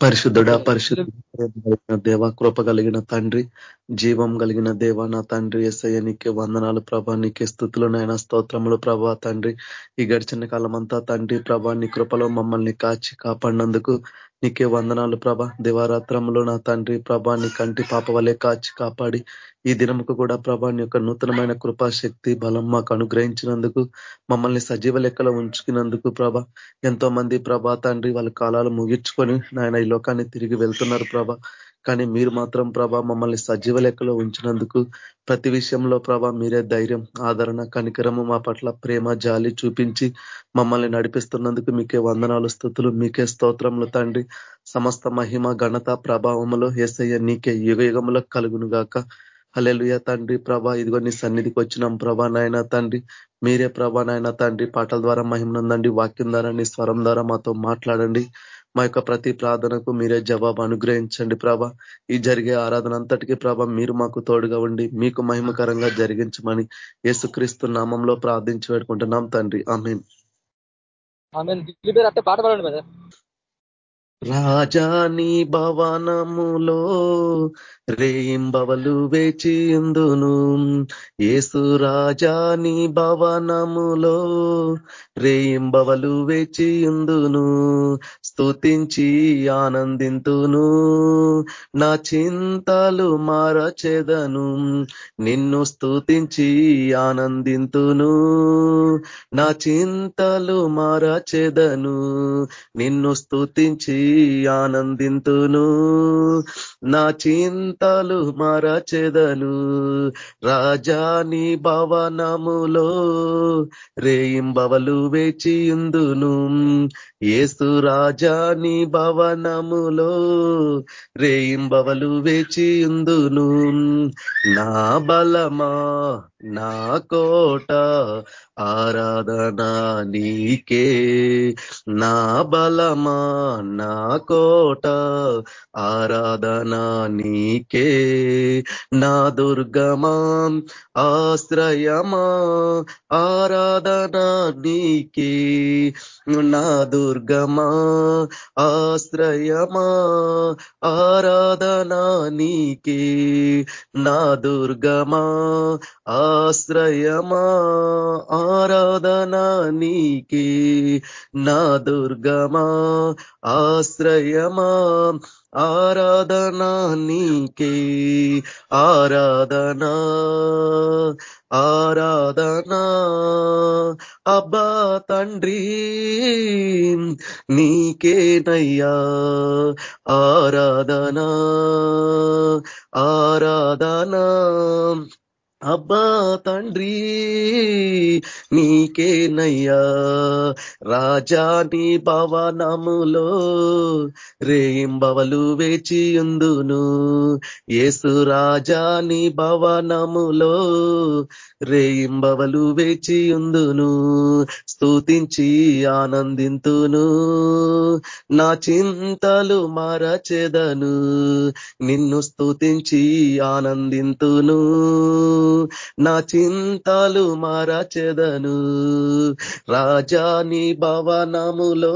పరిశుద్ధుడ పరిశుద్ధ దేవ కృప కలిగిన తండ్రి జీవం కలిగిన దేవ నా తండ్రి ఎస్ఐ నీకే వందనాలు ప్రభా నీకే స్థుతులు నాయన స్తోత్రములు ప్రభా తండ్రి. ఈ గడిచిన కాలం అంతా తండ్రి ప్రభా నీ కృపలో మమ్మల్ని కాచి కాపాడినందుకు నీకే వందనాలు ప్రభ. దివారాత్రంలో నా తండ్రి ప్రభా నీ కంటి పాప వలె కాచి కాపాడి ఈ దినముకు కూడా ప్రభాని యొక్క నూతనమైన కృపాశక్తి బలం మాకు అనుగ్రహించినందుకు మమ్మల్ని సజీవ లెక్కలో ఉంచుకున్నందుకు ప్రభ. ఎంతో మంది ప్రభా తండ్రి వాళ్ళ కాలాలు ముగించుకొని నాయన ఈ లోకాన్ని తిరిగి వెళ్తున్నారు ప్రభ. కానీ మీరు మాత్రం ప్రభా మమ్మల్ని సజీవ లెక్కలో ఉంచినందుకు ప్రతి విషయంలో ప్రభా మీరే ధైర్యం ఆదరణ కనికరము మా పట్ల ప్రేమ జాలి చూపించి మమ్మల్ని నడిపిస్తున్నందుకు మీకే వందనాలు స్థుతులు మీకే స్తోత్రములు తండ్రి. సమస్త మహిమ ఘనత ప్రభావములో ఏసయ్య నీకే యుగయుగములో కలుగునుగాక. కలుగును గాక హలెలుయ తండ్రి ప్రభా ఇదిగో నీ సన్నిధికి వచ్చినాం ప్రభా నాయన తండ్రి. మీరే ప్రభా నాయన తండ్రి పాటల ద్వారా మహిమనందండి వాక్యం ద్వారా నీ స్వరం ద్వారా మాతో మాట్లాడండి. మా యొక్క ప్రతి ప్రార్థనకు మీరే జవాబు అనుగ్రహించండి ప్రభ. ఈ జరిగే ఆరాధన అంతటికీ ప్రభ మీరు మాకు తోడుగా ఉండి మీకు మహిమకరంగా జరిగించమని యేసుక్రీస్తు నామంలో ప్రార్థించి పెట్టుకుంటున్నాం తండ్రి. ఆమెన్. పాట పాడండి రాజాని భవనములో రేయింబవలు వేచియుందును. ఏసు రాజాని భవనములో రేయింబవలు వేచియుందును. స్తుతించి ఆనందింతును. నా చింతలు మారచెదను. నిన్ను స్తుతించి ఆనందింతును. నా చింతలు మారచెదను. నిన్ను స్తుతించి ఆనందింతును. నా చింతలు మరచెదను రాజాని భవనములో రేయింబవలు వేచియుందును. ఏసు రాజాని భవనములో రేయింబవలు వేచియుందును. నా బలమా నా కోట ఆరాధనా నీకే. నా బలమా నా కోట ఆరాధనా నీకే. నా దుర్గమా ఆశ్రయమా ఆరాధనా నీకే. నా దుర్గమా ఆశ్రయమా ఆరాధనా నీకే. నా దుర్గమా ఆ ఆశ్రయమా ఆరాధనా నీకే నా దుర్గమా ఆశ్రయమా ఆరాధనా నీకే ఆరాధనా ఆరాధనా అబ్బా తండ్రి నీకేనయ్యా ఆరాధనా ఆరాధనా అబ్బా తండ్రి నీకేనయ్యా. రాజాని భవనములో రేయింబవలు వేచియుందును ఏసు రాజాని భవనములో రేయింబవలు వేచియుందును స్తుతించి ఆనందింతును. నా చింతలు మరచెదను. నిన్ను స్తుతించి ఆనందింతును. నా చింతలు మరచెదను. రాజాని భవనములో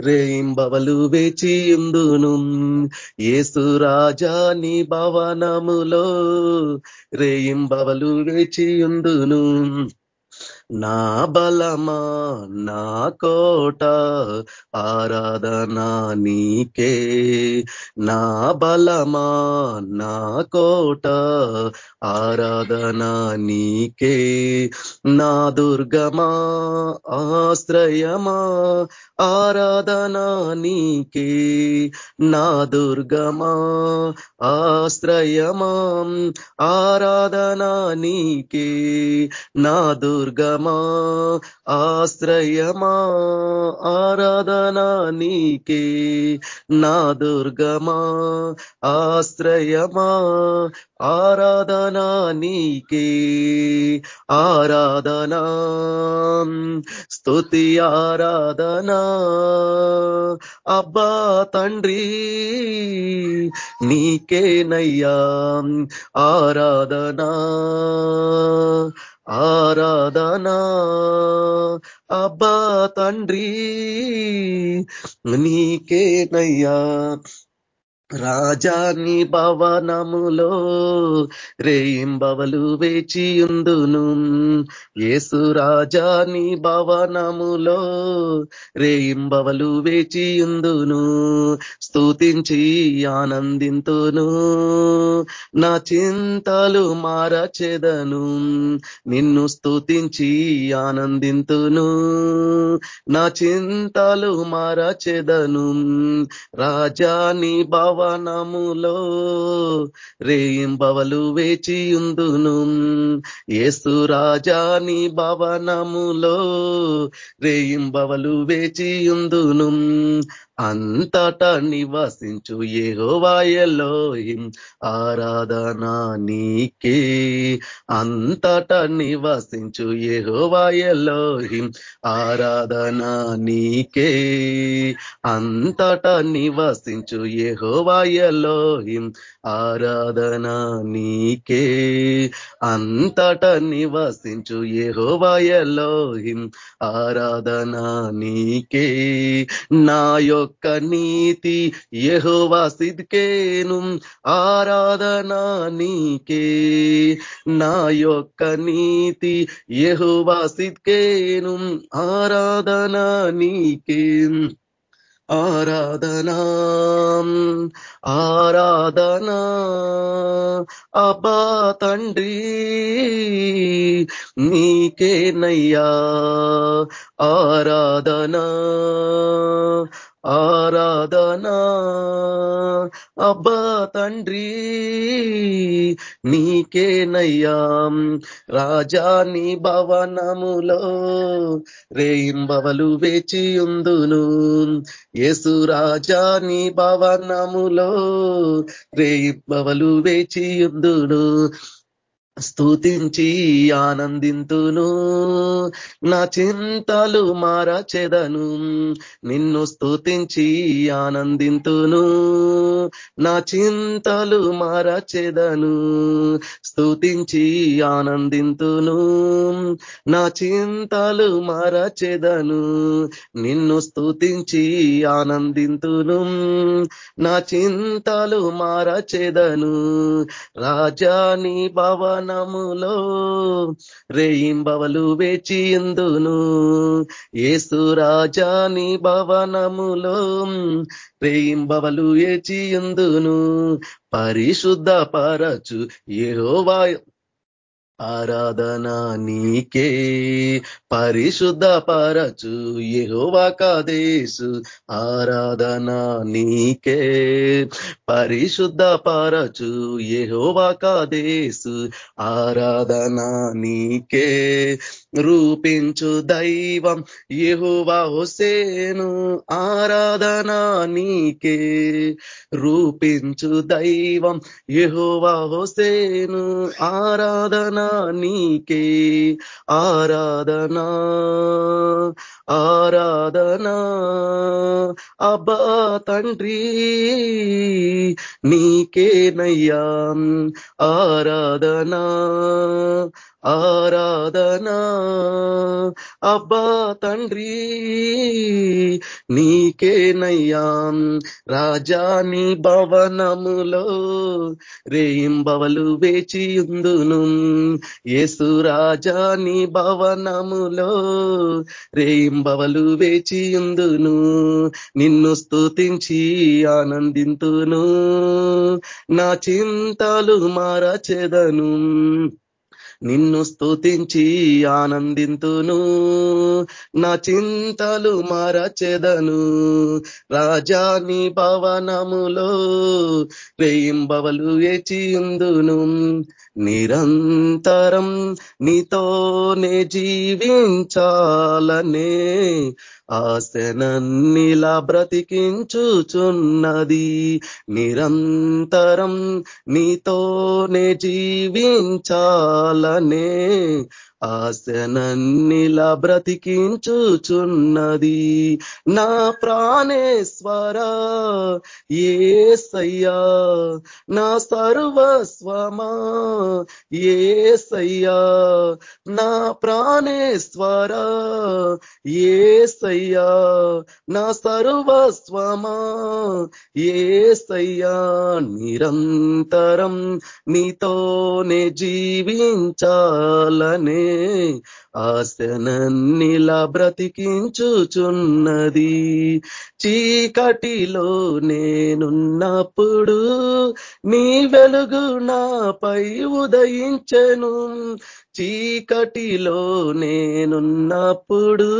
రేయింబవలు వేచియుందును. ఏసు రాజాని భవనములో రేయింబవలు వేచియుందును. నా బలమా నా కోట ఆరాధనా నీకే. నా బలమా నా కోట ఆరాధనా నీకే. నా దుర్గమా ఆశ్రయమా ఆరాధనా నీకే. నా దుర్గమా ఆశ్రయమా ఆరాధనా నీకే. నా దుర్గమా ఆశ్రయమా ఆశ్రయమా ఆరాధనా నీకే. నా దుర్గమా ఆశ్రయమా ఆరాధనా నీకే. ఆరాధనా స్తుతి ఆరాధనా. అబ్బా తండ్రి నీకేనయ్యా. ఆరాధనా ఆరాధనా. అబ్బా తండ్రి నీకేనయ్యా. రాజాని భవనములో రేయింబవలు వేచియుందును. ఏసు రాజాని భవనములో రేయింబవలు వేచియుందును. స్తుతించి ఆనందింతును. నా చింతలు మారచెదను. నిన్ను స్తుతించి ఆనందింతును. నా చింతలు మారచెదను. రాజాని భవ భవనములో రేయింబవలు వేచియుందును. ఏసు రాజాని భవనములో రేయింబవలు వేచియుందును. అంతటా నివాసించు ఏహోవాయలోహిం ఆరాధన నీకే. అంతటా నివాసించు ఏహోవాయలోహిం ఆరాధన నీకే. అంతటా నివాసించు ఏహోవాయలోహిం ఆరాధన నీకే. అంతటా నివాసించు ఏహోవాయలోహిం ఆరాధన నీకే. నా యొక్క యొక్క నీతి యహోవా సిద్కేను. ఆరాధనా నీకే. నా యొక్క నీతి యహోవా సిద్కేను. ఆరాధనా నీకే. ఆరాధనా. ఆరాధనా. అబా తండ్రి నీకేనయ్యా. ఆరాధనా. ఆరాధనా. అబ్బా తండ్రి నీకేనయ్యా. రాజాని భవనములో రేయింబవలు వేచియుందును యేసు రాజాని భవనములో రేయింబవలు వేచియుందును స్తుతించి ఆనందింతును. నా చింతలు మారచెదను. నిన్ను స్తుతించి ఆనందింతును. నా చింతలు మారచెదను. స్తుతించి ఆనందింతును. నా చింతలు మారచెదను. నిన్ను స్తుతించి ఆనందింతును. నా చింతలు మారచెదను. రాజాని భవన స్థానములో రేయింబవలు వేచి ఎందును? ఏసు రాజాని భవనములో రేయింబవలు వేచి ఎందును? పరిశుద్ధ పరచు ఏహోవా ఆరాధన నీకే. పరిశుద్ధ పరచు యహోవాకాదేశు ఆరాధన నీకే. పరిశుద్ధ పరచు యహోవాకాదేశు ఆరాధన నీకే. రూపించు దైవం యహోవా హుసేను ఆరాధన నీకే. రూపించు దైవం యహోవా హుసేను ఆరాధన నీకే. ఆరాధనా ఆరాధనా అబ్బా తండ్రి నీకేనయ్యా. ఆరాధనా ఆరాధనా. అబ్బా తండ్రి నీకేనయ్యా రాజాని భవనములో రేయింబవలు వేచియుందును యేసు రాజాని భవనములో రేయింబవలు వేచియుందును నిన్ను స్తుతించి ఆనందింతును. నా చింతలు మారచెదను. నిన్ను స్తుతించి ఆనందింతును. నా చింతలు మరచెదను. రాజాని భవనములో వేయింబవలు ఎచియుందును నిరంతరం నీతోనే జీవించాలనే ఆశనన్నిలా బ్రతికించుచున్నది. నిరంతరం నీతోనే జీవించాలనే ఆశనన్నిలా బ్రతికించుచున్నది నా ప్రాణేశ్వర ఏసయ్యా నా సర్వస్వమా ఏసయ్యా నా ప్రాణేశ్వర ఏసయ్యా నా సర్వస్వమా ఏసయ్యా. నిరంతరం నీతోనే జీవించాలనే ఆశనన్నిలా బ్రతికించుచున్నది. చీకటిలో నేనున్నప్పుడు నీ వెలుగు నాపై ఉదయించెను. చీకటిలో నేనున్నప్పుడు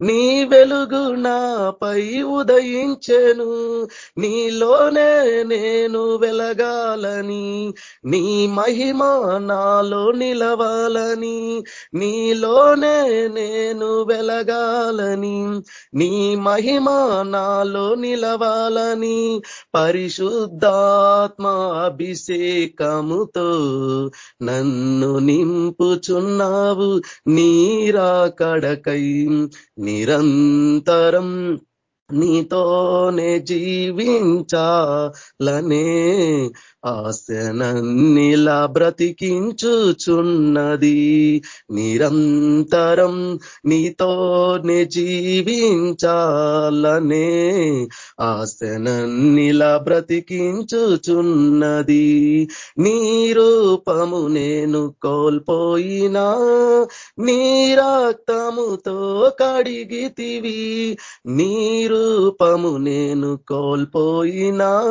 నీ వెలుగు నాపై ఉదయించెను. నీలోనే నేను వెలగాలని నీ మహిమ నాలో నిలవాలని నీలోనే నేను వెలగాలని నీ మహిమ నాలో నిలవాలని పరిశుద్ధాత్మ అభిషేకముతో నన్ను నింపు చూపుచున్నావు నీరాకడకై నిరంతరం నీతోనే జీవించాలనే ఆశనన్నిలా బ్రతికించుచున్నది. నిరంతరం నీతోనే జీవించాలనే ఆశనన్నిలా బ్రతికించుచున్నది. నీ రూపము నేను కోల్పోయినా నీ రక్తముతో కడిగితివి. నీ రూపము నేను కోల్పోయినా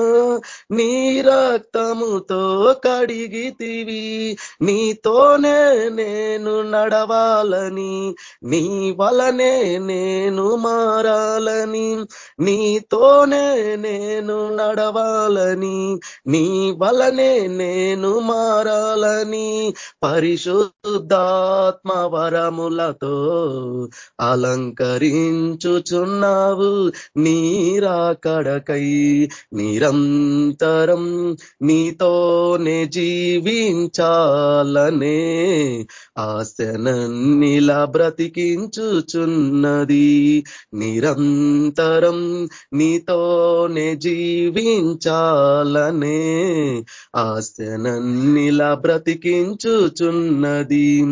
నీ రక్త రక్తముతో కడిగితివి. నీతోనే నేను నడవాలని నీ వలనే నేను మారాలని నీతోనే నేను నడవాలని నీ వలనే నేను మారాలని. పరిశుద్ధాత్మ వరములతో అలంకరించుచున్నావు. నీరాకడకై నిరంతరం నీతోనే జీవించాలనే ఆశనన్నిలా బ్రతికించుచున్నది. నిరంతరం నీతోనే జీవించాలనే ఆశనన్నిలా బ్రతికించుచున్నది.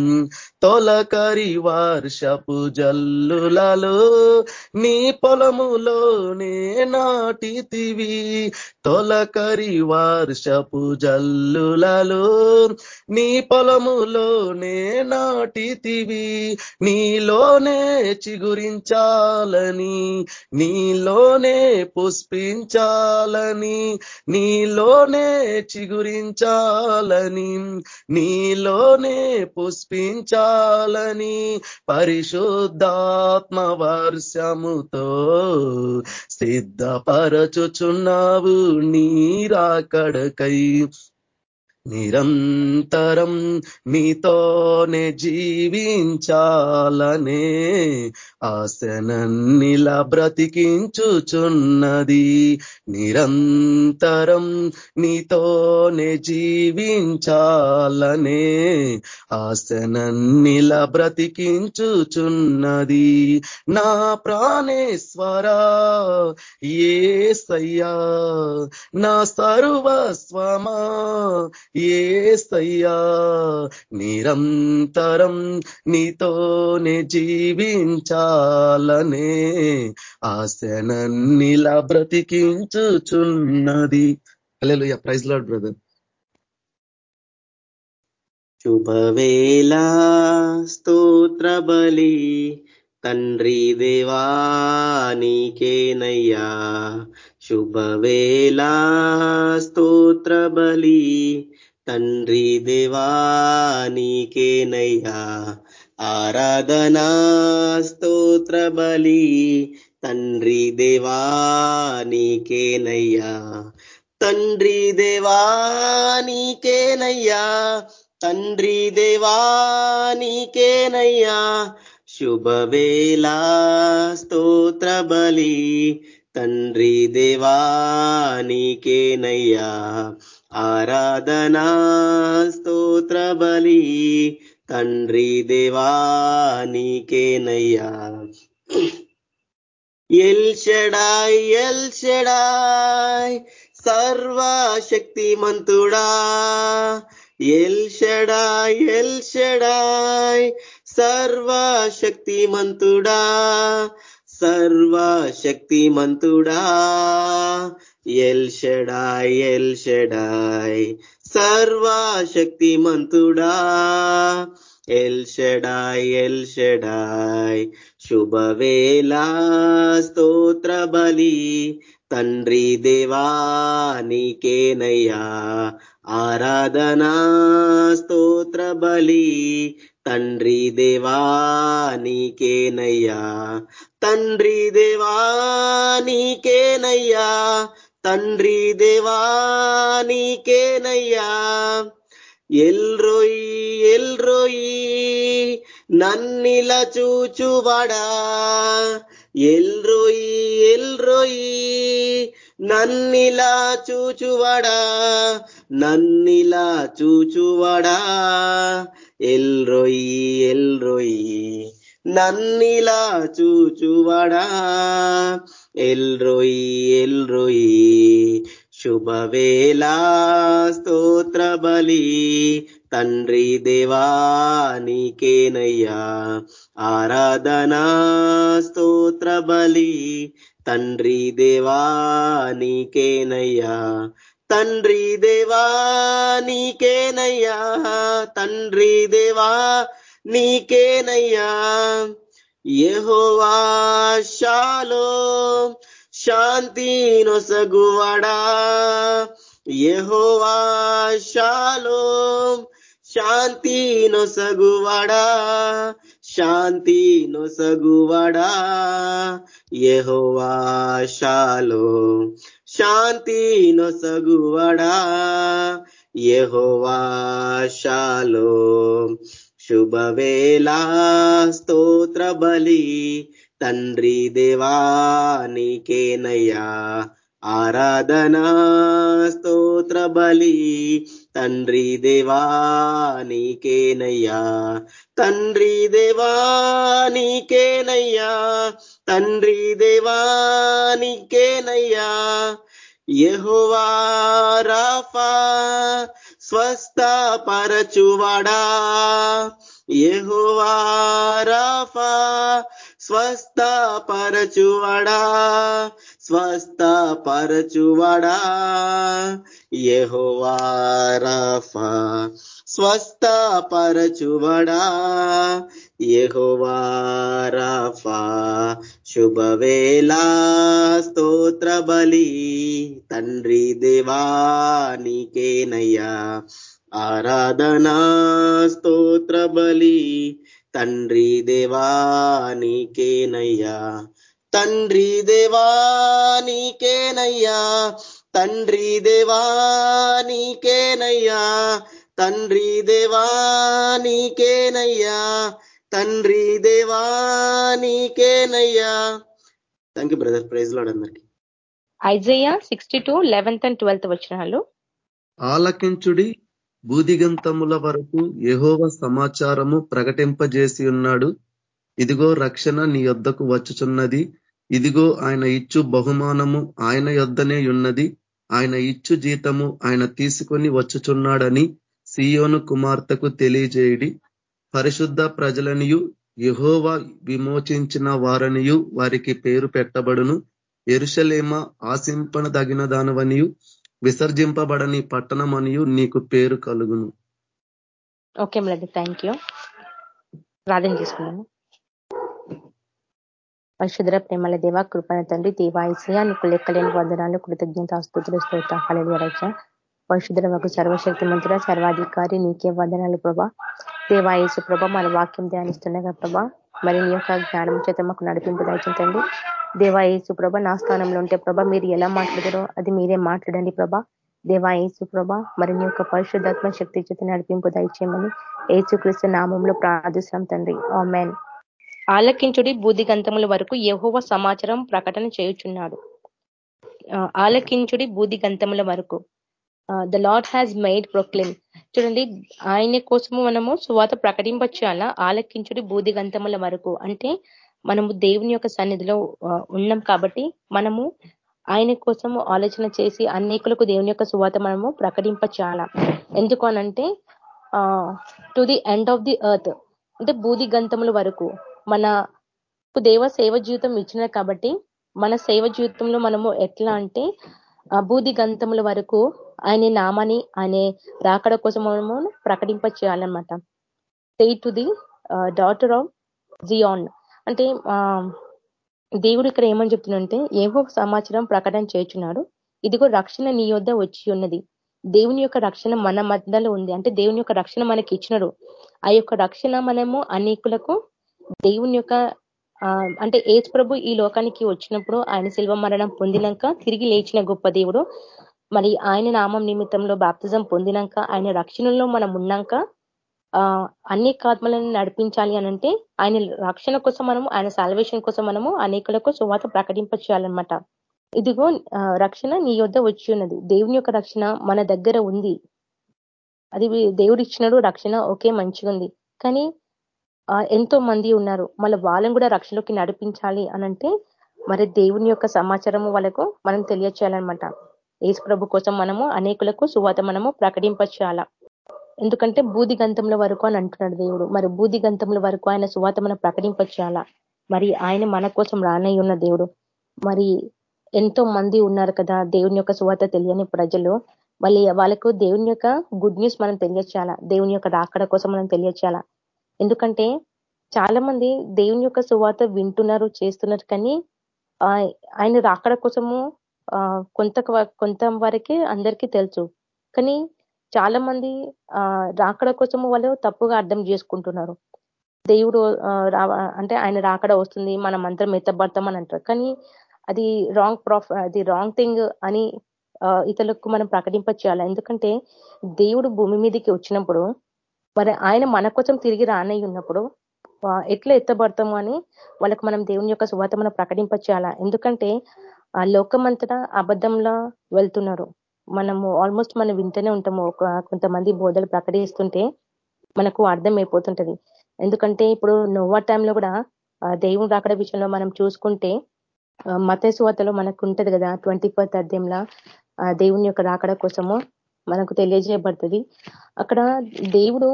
తొలకరి వర్షపు జల్లులలో నీ పొలములోనే నాటితివి. తొలకరి వర్షపు జల్లులలో నీ పొలములోనే నాటితివి నీలోనే చిగురించాలని నీలోనే పుష్పించాలని నీలోనే చిగురించాలని నీలోనే పుష్పించాలని పరిశుద్ధాత్మ వర్షముతో సిద్ధపరచుచున్నావు నీరాకడక కై నిరంతరం నీతోనే జీవించాలనే ఆసనన్నిలా బ్రతికించుచున్నది. నిరంతరం నీతోనే జీవించాలనే ఆసనన్నిలా బ్రతికించుచున్నది. నా ప్రాణేశ్వరా సయ్యా నా సర్వస్వమా ఏసయ్యా నిరంతరం నీతోనే జీవించాలనే ఆశనన్నిలా బ్రతికించుచున్నది. అలెలు ప్రైజ్ లాడ్ బ్రదర్. శుభవేలా స్తోత్ర బలి తండ్రి దేవానికేనయ్యా శుభవేలా శుభవేళ స్తోత్ర బలి తండ్రి దేవా నీకేనయ్యా. ఆరాధనా స్తోత్ర బలి. తండ్రి దేవా నీకేనయ్యా. తండ్రి దేవా నీకేనయ్యా. తండ్రి దేవా నీకేనయ్యా. శుభవేళ స్తోత్ర బలి. తండ్రి దేవా నీకేనయ్యా. ఆరాధనా స్తోత్ర బలి. తండ్రి దేవా నీకేనయ్యా. El Shaddai Shaddai El Shaddai El Shaddai El Shaddai El సర్వశక్తిమంతుడా. సర్వశక్తిమంతుడా ఎల్ షడాయ్ ఎల్ షడాయ్. సర్వశక్తిమంతుడా. El Shaddai El Shaddai. శుభవేళ స్తోత్ర బలి. తండ్రి దేవా నీకేనయ్యా. ఆరాధనా స్తోత్ర బలి. తండ్రి దేవా నీకేనయ్యా. తండ్రి దేవా నీకేనయ్యా. తండ్రి దేవా నీకేనయ్యా. ఎల్రోయి ఎల్రోయి నన్నిలా చూచువాడా. ఎల్రోయి ఎల్రోయి నన్నిలా చూచువాడా. నన్నిలా చూచువాడా. El Roi El Roi. నన్నిలా చూచువాడా? ఎల్రోయి ఎల్రోయి శుభవేళ స్తోత్ర బలి. తండ్రి దేవానికేనయ్యా ఆరాధనా స్తోత్ర బలి. తండ్రి దేవానికేనయ్యా తండ్రి దేవానికేనయ్యా తండ్రి దేవా నీకేనయ్యా. యెహోవా షాలో శాంతి నొసగువడా. యెహోవా షాలో శాంతి నొసగువడా. శాంతి నొసగువడా. యెహోవా షాలో శాంతి నొసగువడా. యెహోవా షాలో శుభవేళ స్తోత్ర బలి. తండ్రి దేవానికేనయ్యా ఆరాధనా స్తోత్ర బలి. తండ్రి దేవానికేనయ్యా తండ్రి దేవానికేనయ్యా తండ్రి దేవానికేనయ్యా నీకేనయ్యా. స్వస్థ పరచువాడా యెహోవా స్వస్థ పరచువడా స్వస్థ పరచువడా. యెహోవా స్వస్థ పరచువడా. యెహోవా శుభవేలా స్తోత్ర బలి తండ్రి దేవానికేనయ్యా ఆరాధనా స్తోత్ర బలి తండ్రి దేవా నీకేనయ్యా. తండ్రి దేవా నీకేనయ్యా. తండ్రి దేవా నీకేనయ్యా. తండ్రి దేవా నీకేనయ్యా. తండ్రి దేవా నీకేనయ్యా. Thank you brother praise Lord అందరికి. Isaiah sixty two eleventh and twelfth వచ్చినాలు ఆలకించుడి బూదిగంతముల వరకు యహోవ సమాచారము ప్రకటింపజేసి ఉన్నాడు. ఇదిగో రక్షణ నీ యొద్దకు వచ్చుచున్నది. ఇదిగో ఆయన ఇచ్చు బహుమానము ఆయన యొద్దనే ఉన్నది. ఆయన ఇచ్చు జీతము ఆయన తీసుకొని వచ్చుచున్నాడని సియోను కుమార్తెకు తెలియజేయడి. పరిశుద్ధ ప్రజలనియు యహోవా విమోచించిన వారనియు వారికి పేరు పెట్టబడును. ఎరుషలేమ ఆశింపన తగిన దానవనియు విసర్జింపబడని పట్టణమనియు నీకు పేరు కలుగును. ఓకే మేడం థ్యాంక్ యూ ప్రార్థన చేసుకున్నాము పరిశుద్ర ప్రేమల దేవ కృపణ తండ్రి దేవాయసయ నీకు లెక్కలేని వందనాలు కృతజ్ఞత ఆస్తుతులు స్తోత్రాలు రక్ష. పరిశుద్ర మాకు సర్వశక్తి మంత్రుల సర్వాధికారి నీకే వందనాలు ప్రభా. దేవాయసు ప్రభ మన వాక్యం ధ్యానిస్తుండగా ప్రభా. మరి నీ యొక్క జ్ఞానం చేత మాకు నడిపింపు దయచించండి దేవాయేసు ప్రభ నా స్థానంలో ఉంటే ప్రభ మీరు ఎలా మాట్లాడారో అది మీరే మాట్లాడండి ప్రభా. దేవాయేసు ప్రభ మరి నీ యొక్క పరిశుద్ధాత్మ శక్తి చేత నడిపింపు దయచేయమని ఏసుక్రీస్తు నామంలో ప్రార్థిస్తాం తండ్రి. ఆమెన్. ఆలకించుడి బూదిగంతముల వరకు యహోవ సమాచారం ప్రకటన చేయుచున్నాడు. ఆలకించుడి బూదిగంతముల వరకు. The Lord has made proclaim చూడండి ఆయన కోసము మనము సువాత ప్రకటింపచేయాలా? ఆలకించుడి బూది గంతముల వరకు. అంటే మనము దేవుని యొక్క సన్నిధిలో ఉన్నాం కాబట్టి మనము ఆయన కోసము ఆలోచన చేసి అనేకులకు దేవుని యొక్క సువాత మనము ప్రకటింపచేయాల? ఎందుకు అనంటే to the end of the earth అంటే బూది గంతముల వరకు మన దేవ సేవ జీవితం ఇచ్చిన కాబట్టి మన సేవ జీవితంలో మనము ఎట్లా అంటే బూది గంతముల వరకు ఆయన నామాని ఆయన రాకడ కోసం మనము ప్రకటింప చేయాలన్నమాట say to the daughter uh, of Zion అంటే దేవుడు ఇక్కడ ఏమని చెప్తుందంటే ఏవో సమాచారం ప్రకటన చేస్తున్నాడు ఇదిగో రక్షణ నీ యొద్ద వచ్చి ఉన్నది. దేవుని యొక్క రక్షణ మన మధ్యలో ఉంది. అంటే దేవుని యొక్క రక్షణ మనకి ఇచ్చినాడు. ఆ యొక్క రక్షణ మనము అనేకులకు దేవుని యొక్క అంటే ఏజ్ ప్రభు ఈ లోకానికి వచ్చినప్పుడు ఆయన శిల్వ మరణం పొందినాక తిరిగి లేచిన గొప్ప దేవుడు. మరి ఆయన నామం నిమిత్తంలో బాప్తిజం పొందినాక ఆయన రక్షణలో మనం ఉన్నాక అన్ని ఆత్మలను నడిపించాలి అనంటే ఆయన రక్షణ కోసం మనము ఆయన సాల్వేషన్ కోసం మనము అనేకులకు సువాత ప్రకటింప చేయాలన్నమాట ఇదిగో రక్షణ నీ యొద్ద వచ్చి ఉన్నది దేవుని యొక్క రక్షణ మన దగ్గర ఉంది. అది దేవుడు ఇచ్చినాడు రక్షణ ఒకే మంచిగా ఉంది కానీ ఎంతో మంది ఉన్నారు. మళ్ళీ వాళ్ళని కూడా రక్షణలోకి నడిపించాలి అనంటే మరి దేవుని యొక్క సమాచారము వాళ్ళకు మనం తెలియచేయాలన్నమాట. ఏసు ప్రభు కోసం మనము అనేకులకు సువాత మనము ప్రకటింపచేయాల? ఎందుకంటే బూది గంధముల వరకు అని అంటున్నాడు దేవుడు. మరి బూది గంతముల వరకు ఆయన సువాత మనం ప్రకటింపచేయాల? మరి ఆయన మన కోసం రానై ఉన్న దేవుడు. మరి ఎంతో మంది ఉన్నారు కదా దేవుని యొక్క సువాత తెలియని ప్రజలు. మళ్ళీ వాళ్ళకు దేవుని యొక్క గుడ్ న్యూస్ మనం తెలియచేయాలా? దేవుని యొక్క రాకడ కోసం మనం తెలియచేయాలా? ఎందుకంటే చాలా మంది దేవుని యొక్క సువాత వింటున్నారు చేస్తున్నారు కానీ ఆయన రాకడ కోసము కొంత కొంత వరకే అందరికీ తెలుసు. కానీ చాలా మంది రాకడ కోసము వాళ్ళు తప్పుగా అర్థం చేసుకుంటున్నారు. దేవుడు అంటే ఆయన రాకడ వస్తుంది మనం అందరం ఎత్తబడతామని అంటారు. కానీ అది రాంగ్ ప్రాఫ్ అది రాంగ్ థింగ్ అని ఇతరులకు మనం ప్రకటింప చేయాలి. ఎందుకంటే దేవుడు భూమి మీదకి వచ్చినప్పుడు మరి ఆయన మన కోసం తిరిగి రానై ఉన్నప్పుడు ఎట్లా ఎత్తబడతాము అని వాళ్ళకి మనం దేవుని యొక్క సువాత మనం ప్రకటింప చేయాలా? ఎందుకంటే ఆ లోకమంతటా అబద్ధంలో వెళ్తున్నారు. మనము ఆల్మోస్ట్ మనం వింటూనే ఉంటాము. ఒక కొంతమంది బోధలు ప్రకటిస్తుంటే మనకు అర్థం అయిపోతుంటది ఎందుకంటే ఇప్పుడు నోవా టైంలో కూడా దేవుడు రాకడ విషయంలో మనం చూసుకుంటే మత శువతలో మనకు ఉంటది కదా ట్వంటీ ఫోర్త్ అధ్యయంలో దేవుని యొక్క రాకడ కోసము మనకు తెలియజేయబడుతుంది. అక్కడ దేవుడు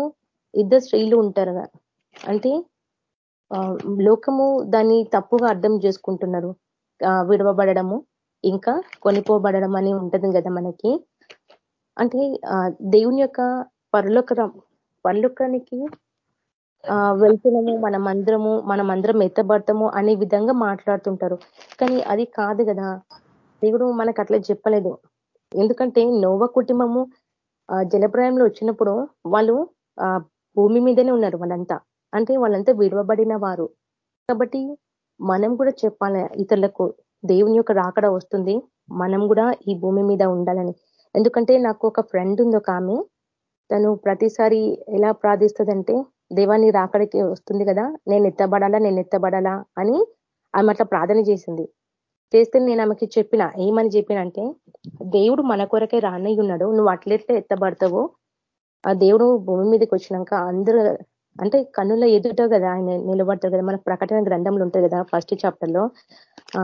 ఇద్దరు స్త్రీలు ఉంటారు అంటే లోకము దాన్ని తప్పుగా అర్థం చేసుకుంటున్నారు. విడవబడము ఇంకా కొనిపోబడడం అని ఉంటది కదా మనకి. అంటే దేవుని యొక్క పరలోక పరలోకానికి వెళ్తున్నాము మన మందిరము మన మందిరం ఎత్తబడతాము అనే విధంగా మాట్లాడుతుంటారు. కానీ అది కాదు కదా దేవుడు మనకు అట్లా చెప్పలేదు. ఎందుకంటే నోవ కుటుంబము జలప్రాయంలో వచ్చినప్పుడు వాళ్ళు భూమి మీదనే ఉన్నారు వాళ్ళంతా. అంటే వాళ్ళంతా విడవబడిన వారు. కాబట్టి మనం కూడా చెప్పాలి ఇతరులకు దేవుని యొక్క రాకడ వస్తుంది. మనం కూడా ఈ భూమి మీద ఉండాలని. ఎందుకంటే నాకు ఒక ఫ్రెండ్ ఉంది ఒక ఆమె. తను ప్రతిసారి ఎలా ప్రార్థిస్తుందంటే దేవాన్ని రాకడికి వస్తుంది కదా నేను ఎత్తబడాలా నేను ఎత్తబడాలా అని ఆమె అట్లా ప్రార్థన చేసింది. చేస్తే నేను ఆమెకి చెప్పిన ఏమని చెప్పినంటే దేవుడు మన కొరకే రానయ్య ఉన్నాడు నువ్వు అట్లెట్లే ఎత్తబడతావు ఆ దేవుడు భూమి మీదకి వచ్చినాక అందరూ అంటే కన్నుల ఎదుట కదా ఆయన నిలబడతారు కదా. మన ప్రకటన గ్రంథంలో ఉంటుంది కదా ఫస్ట్ చాప్టర్లో. ఆ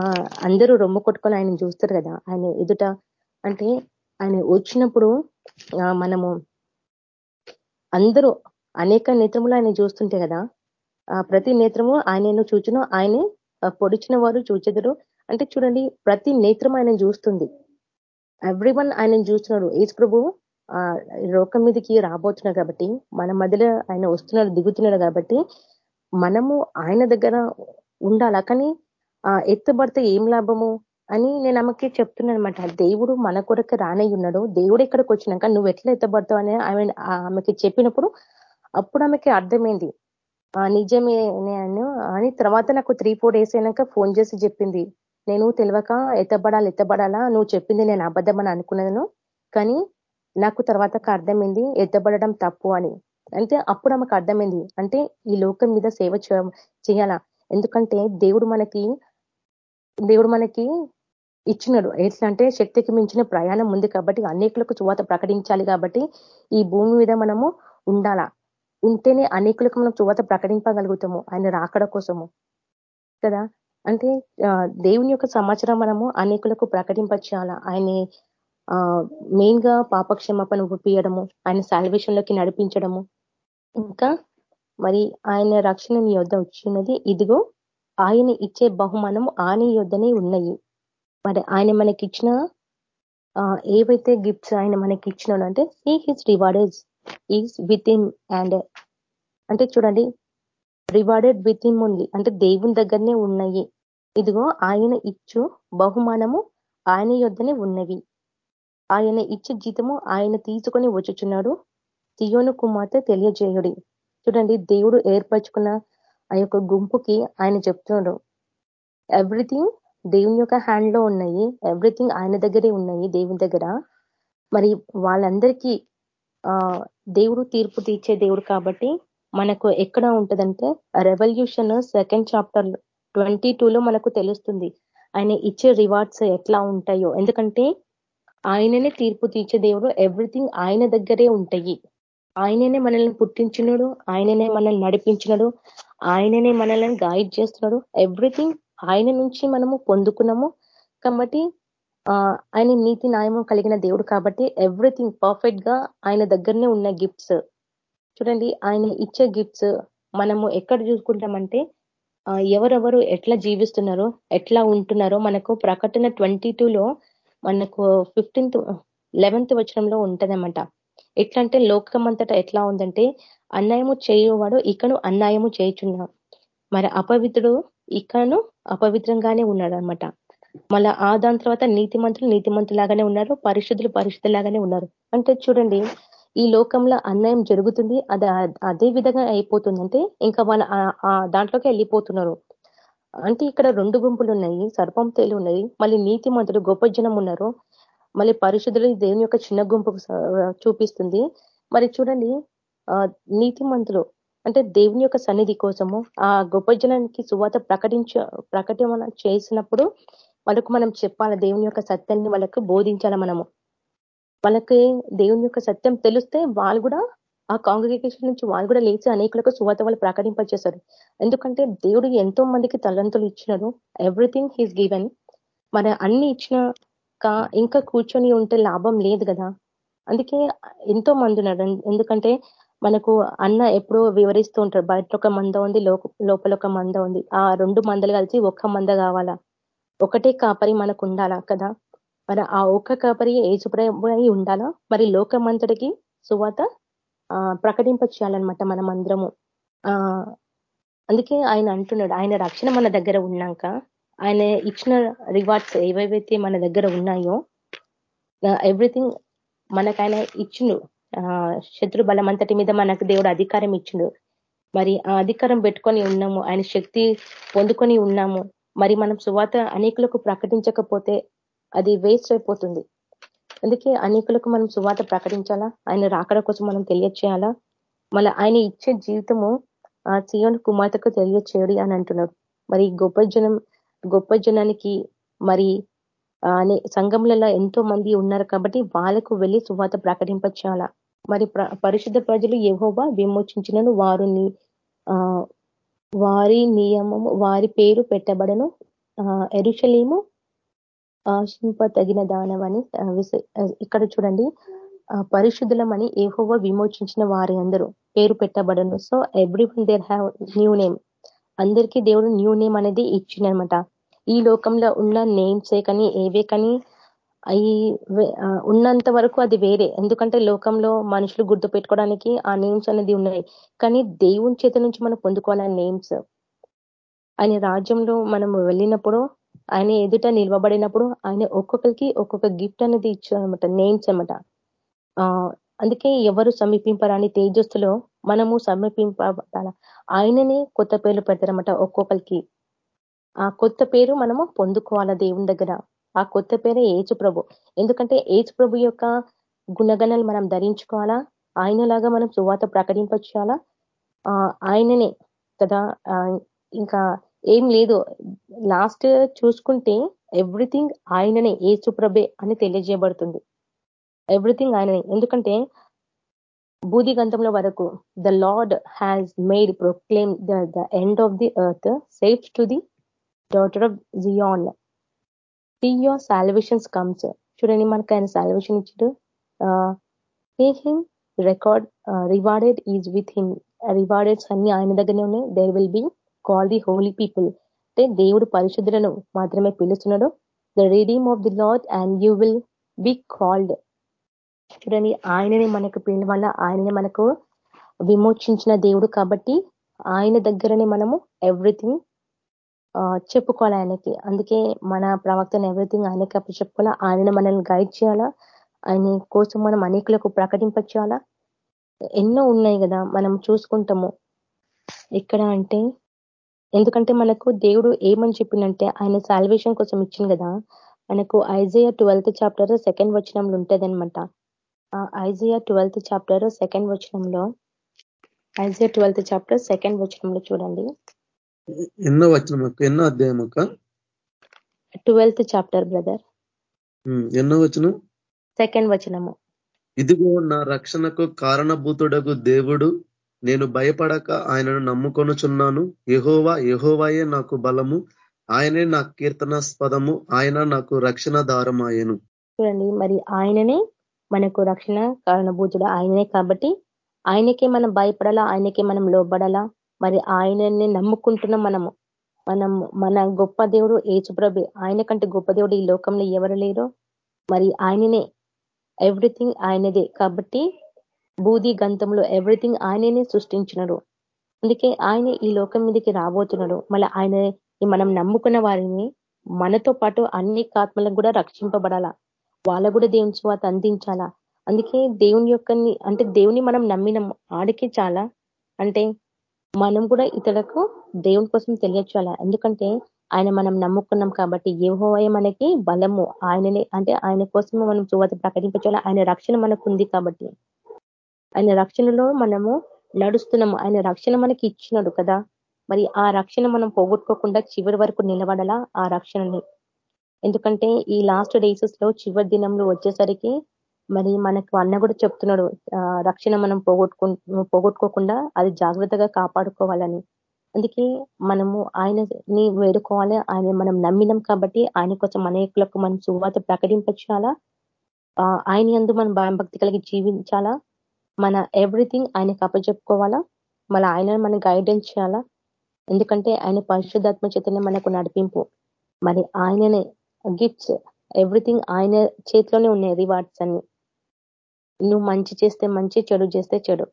అందరూ రొమ్ము కొట్టుకొని ఆయన చూస్తారు కదా. ఆయన ఎదుట అంటే ఆయన వచ్చినప్పుడు మనము అందరూ అనేక నేత్రములు ఆయన చూస్తుంటే కదా ప్రతి నేత్రము ఆయనను చూచును ఆయనే పొడిచిన వారు చూచెదరు. అంటే చూడండి ప్రతి నేత్రం ఆయన చూస్తుంది. ఎవ్రీ వన్ ఆయన చూస్తున్నాడు. ఏజ్ ప్రభు లోకం మీదకి రాబోతున్నాడు కాబట్టి మన మధ్యలో ఆయన వస్తున్నాడు దిగుతున్నాడు కాబట్టి మనము ఆయన దగ్గర ఉండాలా? కానీ ఎత్తబడితే ఏం లాభము? అని నేను ఆమెకి చెప్తున్నాను అనమాట దేవుడు మన కొరకు రానై ఉన్నాడు. దేవుడు ఇక్కడికి వచ్చినాక నువ్వు ఎట్లా ఎత్తబడతావు అని ఆమె ఆమెకి చెప్పినప్పుడు అప్పుడు ఆమెకి అర్థమైంది. నిజమే అని. తర్వాత నాకు త్రీ ఫోర్ డేస్ అయినాక ఫోన్ చేసి చెప్పింది. నేను తెలియక ఎత్తబడాలి ఎత్తబడాలా? నువ్వు చెప్పింది నేను అబద్ధమని అనుకున్నాను. కానీ నాకు తర్వాత అర్థమైంది ఎత్తబడడం తప్పు అని. అంటే అప్పుడు ఆమెకు అర్థమైంది అంటే ఈ లోకం మీద సేవ చేయాలా? ఎందుకంటే దేవుడు మనకి దేవుడు మనకి ఇచ్చినాడు. ఎట్లా అంటే శక్తికి మించిన ప్రయాణం ఉంది కాబట్టి అనేకులకు చువాత ప్రకటించాలి కాబట్టి ఈ భూమి మీద మనము ఉండాలా? ఉంటేనే అనేకులకు మనం చువాత ప్రకటింపగలుగుతాము ఆయన రాకడ కోసము. కదా? అంటే దేవుని యొక్క సమాచారం మనము అనేకులకు ప్రకటింపచేయాలా? ఆయన మెయిన్గా పాపక్షమాపణ ఒప్పియడము ఆయన సాల్వేషన్లోకి నడిపించడము. ఇంకా మరి ఆయన రక్షణ నీ యొద్ వచ్చినది ఇదిగో ఆయన ఇచ్చే బహుమానం ఆని యొద్దనే ఉన్నాయి మరి ఆయన మనకి ఇచ్చిన ఏవైతే గిఫ్ట్స్ ఆయన మనకి ఇచ్చినాడు అంటే see his rewarded is with him and అంటే చూడండి రివార్డెడ్ విత్ హిమ్ ఉంది అంటే దేవుని దగ్గరనే ఉన్నాయి. ఇదిగో ఆయన ఇచ్చు బహుమానము ఆయన యొద్దనే ఉన్నవి ఆయన ఇచ్చే జీతము ఆయన తీసుకొని వచ్చుచున్నాడు. సియోను కుమార్తె తెలియజేయుడి. చూడండి దేవుడు ఏర్పరచుకున్న ఆ యొక్క గుంపుకి ఆయన చెప్తున్నాడు. ఎవ్రీథింగ్ దేవుని యొక్క హ్యాండ్లో ఉన్నాయి. ఎవ్రీథింగ్ ఆయన దగ్గరే ఉన్నాయి దేవుని దగ్గర. మరి వాళ్ళందరికీ ఆ దేవుడు తీర్పు తీర్చే దేవుడు కాబట్టి మనకు ఎక్కడ ఉంటదంటే రెవల్యూషన్ సెకండ్ చాప్టర్ ట్వంటీ లో మనకు తెలుస్తుంది. ఆయన ఇచ్చే రివార్డ్స్ ఎట్లా ఉంటాయో. ఎందుకంటే ఆయననే తీర్పు తీర్చే దేవుడు ఎవ్రీథింగ్ ఆయన దగ్గరే ఉంటాయి. ఆయననే మనల్ని పుట్టించినడు ఆయననే మనల్ని నడిపించినడు ఆయననే మనల్ని గైడ్ చేస్తున్నాడు. ఎవ్రీథింగ్ ఆయన నుంచి మనము పొందుకున్నాము. కాబట్టి ఆయన నీతి న్యాయము కలిగిన దేవుడు కాబట్టి ఎవ్రీథింగ్ పర్ఫెక్ట్గా ఆయన దగ్గరనే ఉన్న గిఫ్ట్స్ చూడండి ఆయన ఇచ్చే గిఫ్ట్స్ మనము ఎక్కడ చూసుకుంటామంటే ఎవరెవరు ఎట్లా జీవిస్తున్నారో ఎట్లా ఉంటున్నారో మనకు ప్రకటన ట్వంటీ లో మనకు ఫిఫ్టీన్త్ లెవెన్త్ వచనంలో ఉంటదన్నమాట. ఎట్లంటే లోకమంతటా ఎట్లా ఉందంటే అన్యాయము చేయవాడు ఇకను అన్యాయము చేయుచున్నా. మరి అపవిత్రుడు ఇకను అపవిత్రంగానే ఉన్నాడు అనమాట మళ్ళా ఆ దాని తర్వాత నీతిమంతులు నీతిమంతులాగానే ఉన్నారు పరిశుద్ధులు పరిశుద్ధులాగానే ఉన్నారు. అంటే చూడండి ఈ లోకంలో అన్యాయం జరుగుతుంది అది అదే విధంగా అయిపోతుంది అంటే ఇంకా వాళ్ళ దాంట్లోకి వెళ్ళిపోతున్నారు. అంటే ఇక్కడ రెండు గుంపులు ఉన్నాయి సర్పం తేలు ఉన్నాయి మళ్ళీ నీతి మంత్రులు గొప్ప జనం ఉన్నారు. మళ్ళీ పరిశుద్ధులు దేవుని యొక్క చిన్న గుంపు చూపిస్తుంది. మరి చూడండి నీతి మంత్రులు అంటే దేవుని యొక్క సన్నిధి కోసము ఆ గొప్ప జనానికి సువాత ప్రకటించ ప్రకటన చేసినప్పుడు వాళ్ళకు మనం చెప్పాలి దేవుని యొక్క సత్యాన్ని వాళ్ళకు బోధించాలి మనము. వాళ్ళకి దేవుని యొక్క సత్యం తెలిస్తే వాళ్ళు కూడా ఆ కాంగ్రిగేషన్ నుంచి వాళ్ళు కూడా లేచి అనేకులకు సువాత వాళ్ళు ప్రకటింపచేశారు. ఎందుకంటే దేవుడు ఎంతో మందికి తలంతులు ఇచ్చినాడు ఎవ్రీథింగ్ హీస్ గివెన్ మన అన్ని ఇచ్చిన ఇంకా కూర్చొని ఉంటే లాభం లేదు కదా. అందుకే ఎంతో మంది ఉన్నారు. ఎందుకంటే మనకు అన్న ఎప్పుడూ వివరిస్తూ ఉంటారు బయట ఒక మంద ఉంది లోపల ఒక మంద ఉంది. ఆ రెండు మందలు కలిసి ఒక్క మంద కావాలా? ఒకటే కాపరి మనకు ఉండాలా కదా? మరి ఆ ఒక్క కాపరి ఏసుప్రభు ఉండాలా? మరి లోకమంతటికి సువాత ప్రకటింప చేయాలన్నమాట మనం అందరము ఆ అందుకే ఆయన అంటున్నాడు ఆయన రక్షణ మన దగ్గర ఉన్నాక ఆయన ఇచ్చిన రివార్డ్స్ ఏవేవైతే మన దగ్గర ఉన్నాయో ఎవ్రీథింగ్ మనకు ఆయన ఇచ్చిండు శత్రు బలం అంతటి మీద మనకు దేవుడు అధికారం ఇచ్చిండు. మరి ఆ అధికారం పెట్టుకొని ఉన్నాము ఆయన శక్తి పొందుకొని ఉన్నాము. మరి మనం సువాత అనేకులకు ప్రకటించకపోతే అది వేస్ట్ అయిపోతుంది. అందుకే అనేకులకు మనం సువాత ప్రకటించాలా? ఆయన రాకడ కోసం మనం తెలియచేయాలా? మళ్ళీ ఆయన ఇచ్చే జీవితము ఆ సియోన్ కుమార్తెకు తెలియచేయడి అని అంటున్నాడు. మరి గొప్ప జనం గొప్ప జనానికి మరి అనే సంఘంలలో ఎంతో మంది ఉన్నారు కాబట్టి వాళ్ళకు వెళ్ళి సువాత ప్రకటింపచేయాలా? మరి పరిశుద్ధ ప్రజలు ఏహోబా విమోచించినను వారిని వారి నియమము వారి పేరు పెట్టబడను. ఎరుషలేము ఆశింప తగిన దానమని ఇక్కడ చూడండి. పరిశుద్ధులమని ఏహోవో విమోచించిన వారి అందరూ. పేరు పెట్టబడను. So everyone there have new name అందరికీ దేవుడు న్యూ నేమ్ అనేది ఇచ్చిందనమాట ఈ లోకంలో ఉన్న నేమ్సే కానీ ఏవే కానీ అవి ఉన్నంత వరకు అది వేరే. ఎందుకంటే లోకంలో మనుషులు గుర్తు పెట్టుకోవడానికి ఆ నేమ్స్ అనేది ఉన్నాయి. కానీ దేవుని చేత నుంచి మనం పొందుకోవాలని నేమ్స్ ఆయన రాజ్యంలో మనం వెళ్ళినప్పుడు ఆయన ఎదుట నిలవబడినప్పుడు ఆయన ఒక్కొక్కరికి ఒక్కొక్క గిఫ్ట్ అనేది ఇచ్చారనమాట నేమ్స్ అనమాట అందుకే ఎవరు సమీపింపరాని తేజస్సులో మనము సమీపింపబడాల. ఆయననే కొత్త పేర్లు పెడతారనమాట ఒక్కొక్కరికి. ఆ కొత్త పేరు మనము పొందుకోవాలా దేవుని దగ్గర. ఆ కొత్త పేరే ఏచు ప్రభు. ఎందుకంటే ఏచు ప్రభు యొక్క గుణగణాలు మనం ధరించుకోవాలా? ఆయనలాగా మనం సువాత ప్రకటింపచేయాలా? ఆయననే కదా. ఇంకా ఏం లేదు. లాస్ట్ చూసుకుంటే ఎవ్రీథింగ్ ఆయననే ఏసుప్రభే అని తెలియజేయబడుతుంది. ఎవ్రీథింగ్ ఆయననే. ఎందుకంటే బూది గంధంలో వరకు the Lord has made proclaim the end of the earth safe to the daughter of Zion. Thee your salvations comes చూడండి మనకు ఆయన సాల్వేషన్ ఇచ్చాడు. Him record rewarded is with him rewardeds అన్ని ఆయన దగ్గరనే ఉన్నాయి. There will be call the holy people అంటే దేవుడు పరిశుద్ధులను మాత్రమే పిలుస్తున్నాడు. The reading of the Lord and you will be called చూడని ఆయనని మనకు వల్ల ఆయనని మనకు విమోచించిన దేవుడు కాబట్టి ఆయన దగ్గరనే మనము ఎవ్రీథింగ్ చెప్పుకోవాలి ఆయనకి. అందుకే మన ప్రవక్తను ఎవ్రీథింగ్ ఆయనకి అప్పుడు చెప్పుకోవాలా ఆయనను మనల్ని గైడ్ చేయాలా? ఆయన కోసం మనం అనేకులకు ప్రకటింపచేయాలా? ఎన్నో ఉన్నాయి కదా మనం చూసుకుంటాము. ఎక్కడ అంటే ఎందుకంటే మనకు దేవుడు ఏమని చెప్పిందంటే ఆయన సాల్వేషన్ కోసం ఇచ్చింది కదా. మనకు ఐజయ ట్వెల్త్ చాప్టర్ సెకండ్ వచనంలో ఉంటది అనమాట ఐజియా ట్వెల్త్ చాప్టర్ సెకండ్ వచనంలో ఐజియా ట్వెల్త్ చాప్టర్ సెకండ్ వచనంలో చూడండి. ఎన్నో వచనం ఎన్నో అధ్యాయం అక్క? ట్వెల్త్ చాప్టర్ బ్రదర్ ఎన్నో వచనం? సెకండ్ వచనము. ఇదిగో నా రక్షణకు కారణభూతుడకు దేవుడు నేను భయపడక ఆయనను నమ్ముకొనుచున్నాను. యహోవా యహోవాయే నాకు బలము. ఆయనే నా కీర్తనాస్పదము. ఆయన నాకు రక్షణ దారమాయను చూడండి మరి ఆయననే మనకు రక్షణ కారణభూతుడు. ఆయననే కాబట్టి ఆయనకే మనం భయపడాలా ఆయనకే మనం లోబడాలా. మరి ఆయననే నమ్ముకుంటున్నాం మనము. మనం మన గొప్ప దేవుడు ఏచుప్రభి ఆయన కంటే గొప్ప దేవుడు ఈ లోకంలో ఎవరు లేరో? మరి ఆయననే. ఎవ్రీథింగ్ ఆయనదే. కాబట్టి బూది గంతంలో ఎవ్రీథింగ్ ఆయననే సృష్టించినడు. అందుకే ఆయన ఈ లోకం మీదకి రాబోతున్నాడు. మళ్ళీ ఆయన మనం నమ్ముకున్న వారిని మనతో పాటు అన్ని ఆత్మలకు కూడా రక్షింపబడాలా? వాళ్ళ కూడా దేవుని చువాత అందించాలా? అందుకే దేవుని యొక్క అంటే దేవుని మనం నమ్మిన ఆడికి చాలా. అంటే మనం కూడా ఇతరులకు దేవుని కోసం తెలియచాలా ఎందుకంటే ఆయన మనం నమ్ముకున్నాం కాబట్టి ఏహోవయ మనకి బలము. ఆయననే అంటే ఆయన కోసమే మనం చువాత ప్రకటించాలా ఆయన రక్షణ మనకు ఉంది కాబట్టి. ఆయన రక్షణలో మనము నడుస్తున్నాము. ఆయన రక్షణ మనకి ఇచ్చినాడు కదా. మరి ఆ రక్షణ మనం పోగొట్టుకోకుండా చివరి వరకు నిలబడాలా? ఆ రక్షణని. ఎందుకంటే ఈ లాస్ట్ డేసెస్లో చివరి దినంలో వచ్చేసరికి మరి మనకు అన్న కూడా చెప్తున్నాడు రక్షణ మనం పోగొట్టుకు పోగొట్టుకోకుండా అది జాగ్రత్తగా కాపాడుకోవాలని. అందుకే మనము ఆయనని వేడుకోవాలి. ఆయన మనం నమ్మినాం కాబట్టి ఆయన కోసం అనేకులకు మనం సువాత ప్రకటించాలా ఆయన ఎందు మనం భయం భక్తి కలిగి జీవించాలా? మన ఎవ్రీథింగ్ ఆయనకు అప్పచెప్పుకోవాలా? మళ్ళీ ఆయన మనం గైడెన్స్ చేయాలా? ఎందుకంటే ఆయన పరిశుద్ధాత్మ చేతనే మనకు నడిపింపు. మరి ఆయననే గిఫ్ట్స్ ఎవ్రీథింగ్ ఆయన చేతిలోనే ఉన్నాయి రివార్డ్స్ అన్ని. నువ్వు మంచి చేస్తే మంచి చెడు చేస్తే చెడు.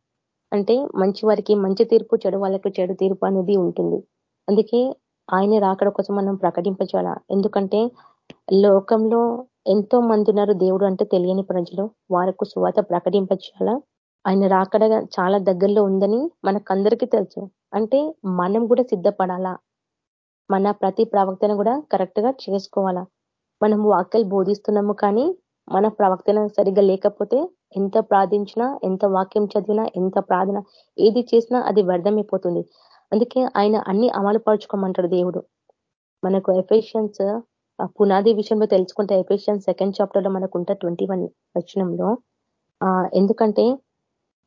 అంటే మంచి వారికి మంచి తీర్పు చెడు వాళ్ళకి చెడు తీర్పు అనేది ఉంటుంది. అందుకే ఆయన రాకడ కోసం మనం ప్రకటించాలా ఎందుకంటే లోకంలో ఎంతో మంది ఉన్నారు దేవుడు అంటే తెలియని ప్రజలు. వారికి శువాత ప్రకటింపచాలా ఆయన రాకడ చాలా దగ్గరలో ఉందని మనకందరికీ తెలుసు. అంటే మనం కూడా సిద్ధపడాలా? మన ప్రతి ప్రవక్తను కూడా కరెక్ట్గా చేసుకోవాలా? మనం వాక్యాలు బోధిస్తున్నాము కానీ మన ప్రవక్తన సరిగ్గా లేకపోతే ఎంత ప్రార్థించినా ఎంత వాక్యం చదివినా ఎంత ప్రార్థన ఏది చేసినా అది వ్యర్థమైపోతుంది. అందుకే ఆయన అన్ని అమలు పరుచుకోమంటాడు దేవుడు. మనకు ఎఫిషియన్స్ పునాది విషయంలో తెలుసుకుంటే ఎఫిషియన్స్ సెకండ్ చాప్టర్లో మనకు ఉంటా ట్వంటీ వన్ వచనంలో ఎందుకంటే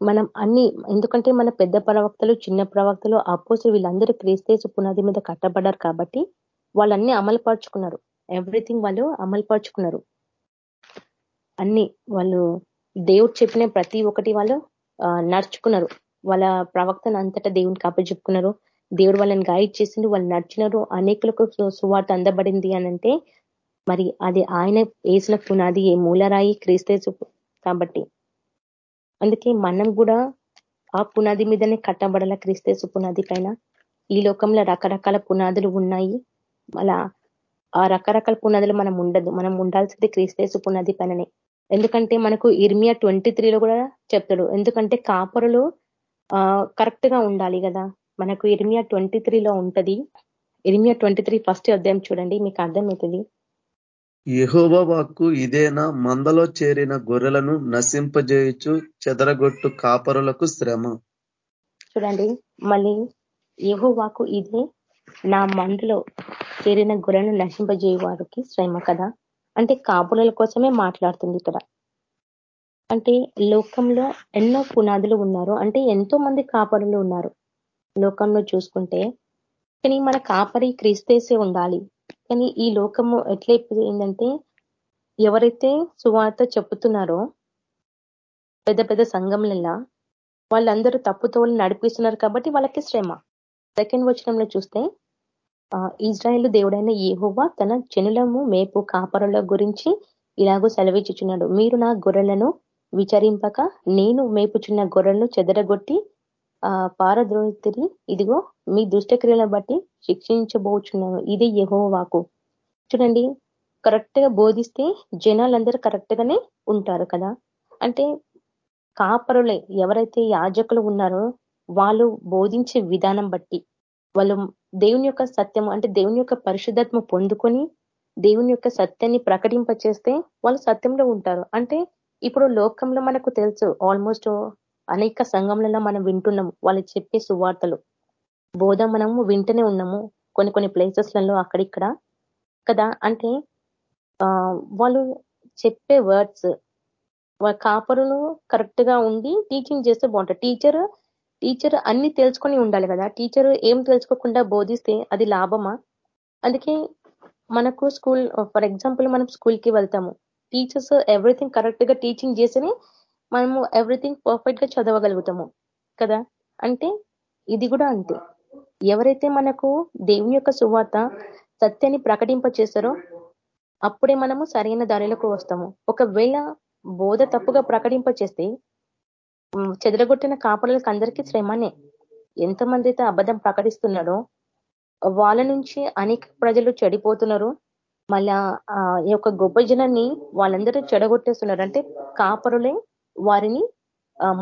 మనం అన్ని ఎందుకంటే మన పెద్ద ప్రవక్తలు చిన్న ప్రవక్తలు అపోసులు వీళ్ళందరూ క్రీస్తేసు పునాది మీద కట్టబడ్డారు కాబట్టి వాళ్ళన్ని అమలు పరుచుకున్నారు ఎవ్రీథింగ్ వాళ్ళు అమలు పరుచుకున్నారు అన్ని వాళ్ళు దేవుడు చెప్పిన ప్రతి ఒక్కటి వాళ్ళు నడుచుకున్నారు. వాళ్ళ ప్రవక్తను అంతటా దేవునికి అప్పచెప్పుకున్నారు దేవుడు వాళ్ళని గైడ్ చేసిండు వాళ్ళు నడిచినారు. అనేకులకు సువార్త అందబడింది అనంటే మరి అది ఆయన వేసిన పునాది ఏ మూలరాయి క్రీస్తేసు కాబట్టి అందుకే మనం కూడా ఆ పునాది మీదనే కట్టబడాల క్రీస్తేసు పునాది పైన. ఈ లోకంలో రకరకాల పునాదులు ఉన్నాయి. మళ్ళా ఆ రకరకాల పునాదులు మనం ఉండదు. మనం ఉండాల్సింది క్రీస్తేసు పునాది పైననే. ఎందుకంటే మనకు ఇర్మియా ట్వంటీ త్రీలో కూడా చెప్తాడు. ఎందుకంటే కాపరులు కరెక్ట్గా ఉండాలి కదా. మనకు ఇర్మియా ట్వంటీ త్రీలో ఉంటది. ఇర్మియా ట్వంటీ త్రీ ఫస్ట్ అధ్యాయం చూడండి. మీకు అర్థమవుతుంది. యహోవ వాక్కు ఇదేనా? మందలో చేరిన గొర్రెలను నశింపజేయచ్చు చెదరగొట్టు కాపరులకు శ్రమ. చూడండి మళ్ళీ యహో వాకు ఇదే నా మందులో చేరిన గొర్రెలను నశింపజేయ వారికి శ్రమ కదా? అంటే కాపుల కోసమే మాట్లాడుతుంది ఇక్కడ. అంటే లోకంలో ఎన్నో పునాదులు ఉన్నారు అంటే ఎంతో మంది కాపరులు ఉన్నారు. లోకంలో చూసుకుంటే కానీ మన కాపరి క్రీస్తేసే ఉండాలి. కానీ ఈ లోకము ఎట్లయిపోయిందంటే ఎవరైతే సువార్త చెప్పుతున్నారో పెద్ద పెద్ద సంఘంలలో వాళ్ళందరూ తప్పుతోలు నడిపిస్తున్నారు కాబట్టి వాళ్ళకి శ్రమ. సెకండ్ వచనంలో చూస్తే ఇజ్రాయేల్ దేవుడైన ఏహోవా తన చెనులము మేపు కాపరుల గురించి ఇలాగో సెలవిచ్చుచున్నాడు. మీరు నా గొర్రెలను విచరింపక నేను మేపుచున్న గొర్రెలను చెదరగొట్టి ఆ పారద్రోహితిని ఇదిగో మీ దుష్టక్రియలను బట్టి శిక్షించబోచున్నాను. ఇది యహోవాకు. చూడండి కరెక్ట్గా బోధిస్తే జనాలందరూ కరెక్ట్ గానే ఉంటారు కదా. అంటే కాపరులే ఎవరైతే యాజకులు ఉన్నారో వాళ్ళు బోధించే విధానం బట్టి వాళ్ళు దేవుని యొక్క సత్యం అంటే దేవుని యొక్క పరిశుద్ధత్మ పొందుకొని దేవుని యొక్క సత్యాన్ని ప్రకటింప చేస్తే వాళ్ళు సత్యంలో ఉంటారు. అంటే ఇప్పుడు లోకంలో మనకు తెలుసు ఆల్మోస్ట్ అనేక సంఘంలో మనం వింటున్నాము. వాళ్ళు చెప్పే సువార్తలు. బోధ మనము వింటూనే ఉన్నాము. కొన్ని కొన్ని ప్లేసెస్లలో అక్కడిక్కడ. కదా? అంటే వాళ్ళు చెప్పే వర్డ్స్. కాపరులు కరెక్ట్గా ఉండి టీచింగ్ చేస్తే బాగుంటుంది. టీచర్ టీచర్ అన్ని తెలుసుకొని ఉండాలి కదా? టీచర్ ఏం తెలుసుకోకుండా బోధిస్తే అది లాభమా? అందుకే మనకు స్కూల్ ఫర్ ఎగ్జాంపుల్ మనం స్కూల్కి వెళ్తాము. టీచర్స్ ఎవ్రీథింగ్ కరెక్ట్గా టీచింగ్ చేస్తేనే మనము ఎవ్రీథింగ్ పర్ఫెక్ట్గా చదవగలుగుతాము కదా? అంటే ఇది కూడా అంతే. ఎవరైతే మనకు దేవుని యొక్క సువార్త సత్యాన్ని ప్రకటింప చేస్తారో అప్పుడే మనము సరైన దారిలోకి వస్తాము. ఒకవేళ బోధ తప్పుగా ప్రకటింప చేస్తే చెదరగొట్టిన కాపరులకు అందరికీ శ్రమనే. ఎంతమంది అయితే అబద్ధం ప్రకటిస్తున్నారో వాళ్ళ నుంచి అనేక ప్రజలు చెడిపోతున్నారు. మళ్ళా ఈ యొక్క గొప్ప జనాన్ని వాళ్ళందరూ చెడగొట్టేస్తున్నారు అంటే కాపరులే వారిని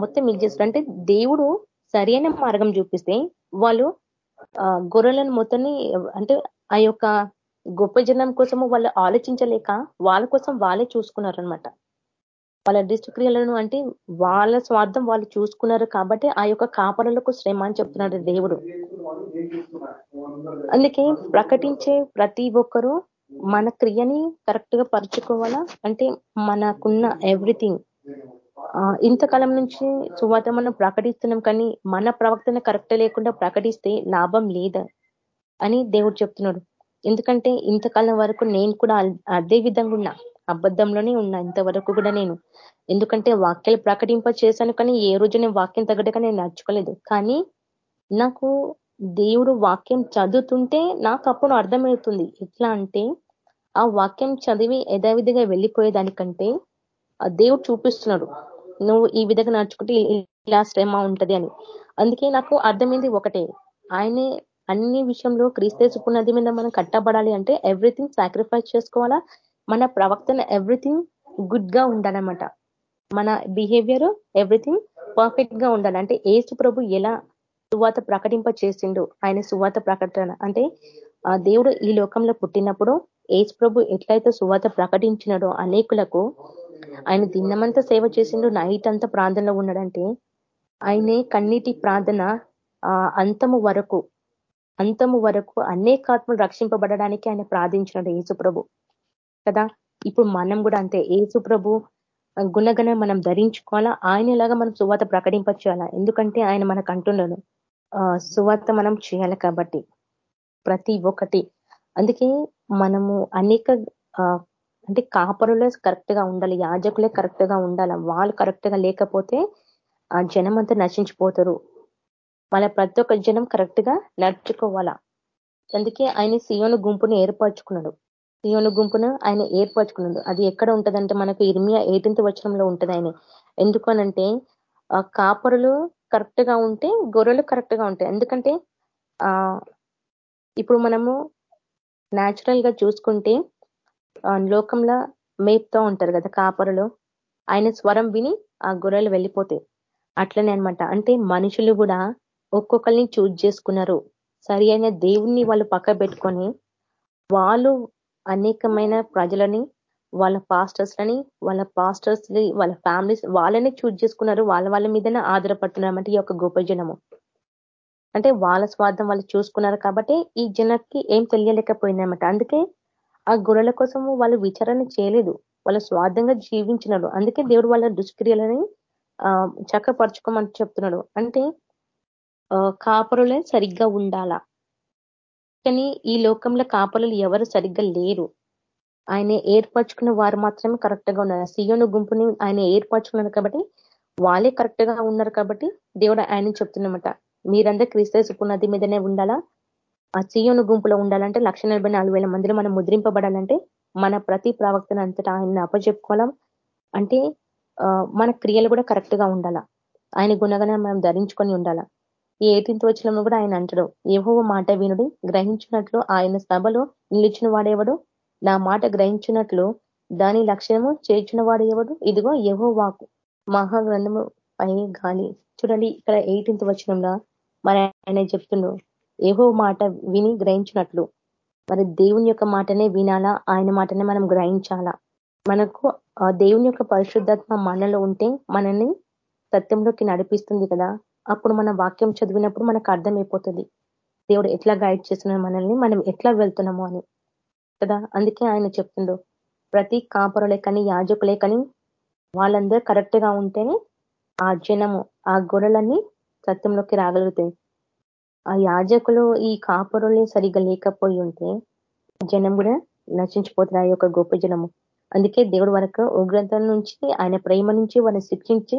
మొత్తం చేస్తారు అంటే దేవుడు సరైన మార్గం చూపిస్తే వాళ్ళు గొర్రెలను మొత్తాన్ని అంటే ఆ యొక్క గొప్ప జనం కోసము వాళ్ళు ఆలోచించలేక వాళ్ళ కోసం వాళ్ళే చూసుకున్నారనమాట వాళ్ళ దుష్టక్రియలను అంటే వాళ్ళ స్వార్థం వాళ్ళు చూసుకున్నారు కాబట్టి ఆ యొక్క కాపరులకు శ్రమ అని చెప్తున్నాడు దేవుడు. అందుకే ప్రకటించే ప్రతి ఒక్కరూ మన క్రియని కరెక్ట్గా పరుచుకోవాలా? అంటే మనకున్న ఎవ్రీథింగ్ ఇంతకాలం నుంచి సువాత మనం ప్రకటిస్తున్నాం కానీ మన ప్రవక్తన కరెక్ట్ లేకుండా ప్రకటిస్తే లాభం లేదా అని దేవుడు చెప్తున్నాడు. ఎందుకంటే ఇంతకాలం వరకు నేను కూడా అదే విధంగా ఉన్నా. అబద్ధంలోనే ఉన్నా. ఇంతవరకు కూడా నేను. ఎందుకంటే వాక్యాలు ప్రకటింప చేశాను కానీ ఏ రోజు నేను వాక్యం తగ్గట్టుగా నేను నడుచుకోలేదు. కానీ నాకు దేవుడు వాక్యం చదువుతుంటే నాకు అప్పుడు అర్థమవుతుంది. ఎట్లా అంటే ఆ వాక్యం చదివి యథావిధిగా వెళ్ళిపోయేదానికంటే ఆ దేవుడు చూపిస్తున్నాడు. నువ్వు ఈ విధంగా నడుచుకుంటే ఇలా శ్రమ ఉంటది అని. అందుకే నాకు అర్థమైంది ఒకటే. ఆయనే అన్ని విషయంలో క్రీస్తేసుకున్నది మీద మనం కట్టబడాలి అంటే ఎవ్రీథింగ్ సాక్రిఫైస్ చేసుకోవాలా? మన ప్రవక్తన ఎవ్రీథింగ్ గుడ్గా ఉండాలన్నమాట. మన బిహేవియర్ ఎవ్రీథింగ్ పర్ఫెక్ట్గా ఉండాలి. అంటే ఏసు ప్రభు ఎలా సువాత ప్రకటింప చేసిండు? ఆయన సువాత ప్రకటన. అంటే ఆ దేవుడు ఈ లోకంలో పుట్టినప్పుడు ఏసు ప్రభు ఎట్లయితే సువాత ప్రకటించినాడో అనేకులకు ఆయన దిన్నమంతా సేవ చేసిండు నైట్ అంతా ప్రార్థనలో ఉన్నాడంటే ఆయనే కన్నీటి ప్రార్థన అంతము వరకు అంతము వరకు అనేకాత్మలు రక్షింపబడడానికి ఆయన ప్రార్థించినాడు ఏసుప్రభు కదా? ఇప్పుడు మనం కూడా అంతే ఏసుప్రభు గుణగణ మనం ధరించుకోవాలా? ఆయనలాగా మనం సువాత ప్రకటింపచేయాలా? ఎందుకంటే ఆయన మనకు అంటున్నాడు సువార్త మనం చేయాలి కాబట్టి ప్రతి ఒక్కటి. అందుకే మనము అనేక అంటే కాపరులే కరెక్ట్గా ఉండాలి యాజకులే కరెక్ట్గా ఉండాలి వాళ్ళు కరెక్ట్గా లేకపోతే ఆ జనం అంతా నశించిపోతారు. వాళ్ళ ప్రతి ఒక్క జనం కరెక్ట్గా నడుచుకోవాలా? అందుకే ఆయన సియోను గుంపును ఏర్పరచుకున్నాడు. సియోను గుంపును ఆయన ఏర్పరచుకున్నాడు. అది ఎక్కడ ఉంటదంటే మనకు ఇర్మియా ఎయిటీన్త్ వచనంలో ఉంటది ఆయన. ఎందుకనంటే కాపరులు కరెక్ట్గా ఉంటే గొర్రెలు కరెక్ట్గా ఉంటాయి. ఎందుకంటే ఆ ఇప్పుడు మనము న్యాచురల్గా చూసుకుంటే లోకంలో మేపుతూ ఉంటారు కదా కాపరులు. ఆయన స్వరం విని ఆ గొర్రెలు వెళ్ళిపోతాయి అట్లనే అనమాట అంటే మనుషులు కూడా ఒక్కొక్కరిని చూజ్ చేసుకున్నారు. సరి అయిన దేవుణ్ణి వాళ్ళు పక్క పెట్టుకొని వాళ్ళు అనేకమైన ప్రజలని వాళ్ళ పాస్టర్స్ లని వాళ్ళ పాస్టర్స్ వాళ్ళ ఫ్యామిలీస్ వాళ్ళనే చూజ్ చేసుకున్నారు. వాళ్ళ వాళ్ళ మీదనే ఆధారపడుతున్నారు అంటే ఈ యొక్క గొప్ప జనము. అంటే వాళ్ళ స్వార్థం వాళ్ళు చూసుకున్నారు కాబట్టి ఈ జనకి ఏం తెలియలేకపోయిందనమాట అందుకే ఆ గొర్రెల కోసం వాళ్ళు విచారణ చేయలేదు. వాళ్ళు స్వార్థంగా జీవించినారు. అందుకే దేవుడు వాళ్ళ దుష్క్రియలని ఆ చెప్తున్నాడు. అంటే కాపరులే సరిగ్గా ఉండాలా? కానీ ఈ లోకంలో కాపరులు ఎవరు సరిగ్గా లేరు. ఆయన ఏర్పరచుకున్న వారు మాత్రమే కరెక్ట్గా ఉన్నారు. సియోను గుంపుని ఆయన ఏర్పరచుకున్నారు కాబట్టి వాళ్ళే కరెక్ట్గా ఉన్నారు కాబట్టి దేవుడు ఆయన చెప్తున్నమాట మీరందరూ క్రీస్తు పునాది మీదనే ఉండాలా? ఆ సియోను గుంపులో ఉండాలంటే లక్ష మందిలో మనం ముద్రింపబడాలంటే మన ప్రతి ప్రవక్తను అంతటా ఆయన అప్పచెప్పుకోవాలా అంటే మన క్రియలు కూడా కరెక్ట్గా ఉండాలా? ఆయన గుణగణం మనం ధరించుకొని ఉండాలా? ఈ ఎయిటీన్త్ వచ్చిన కూడా ఆయన అంటాడు ఏవో మాట వినుడి గ్రహించినట్లు ఆయన సభలో నిలిచిన వాడేవడు? నా మాట గ్రహించినట్లు దాని లక్ష్యము చేర్చిన వాడు ఎవడు ఇదిగో ఏవో వాకు మహాగ్రంథము పై గాలి. చూడండి ఇక్కడ ఎయిటీన్త్ వచనంలో మరి ఆయన చెప్తుండ్రు ఏహో మాట విని గ్రహించినట్లు. మరి దేవుని యొక్క మాటనే వినాలా? ఆయన మాటనే మనం గ్రహించాలా? మనకు దేవుని యొక్క పరిశుద్ధాత్మ మనలో ఉంటే మనల్ని సత్యంలోకి నడిపిస్తుంది కదా? అప్పుడు మన వాక్యం చదివినప్పుడు మనకు అర్థమైపోతుంది. దేవుడు ఎట్లా గైడ్ చేస్తున్నాడు మనల్ని? మనం ఎట్లా వెళ్తున్నాము అని. కదా? అందుకే ఆయన చెప్తుండు ప్రతి కాపరులే కానీ యాజకులే కానీ వాళ్ళందరూ కరెక్ట్గా ఉంటేనే ఆ జనము ఆ గొర్రెలన్నీ సత్యంలోకి రాగలుగుతాయి. ఆ యాజకులు ఈ కాపురుల్ని సరిగ్గా లేకపోయి ఉంటే జనం కూడా నశించిపోతున్నారు ఆ యొక్క గొప్ప జనము. అందుకే దేవుడు వరకు ఉగ్రత నుంచి ఆయన ప్రేమ నుంచి వారిని శిక్షించి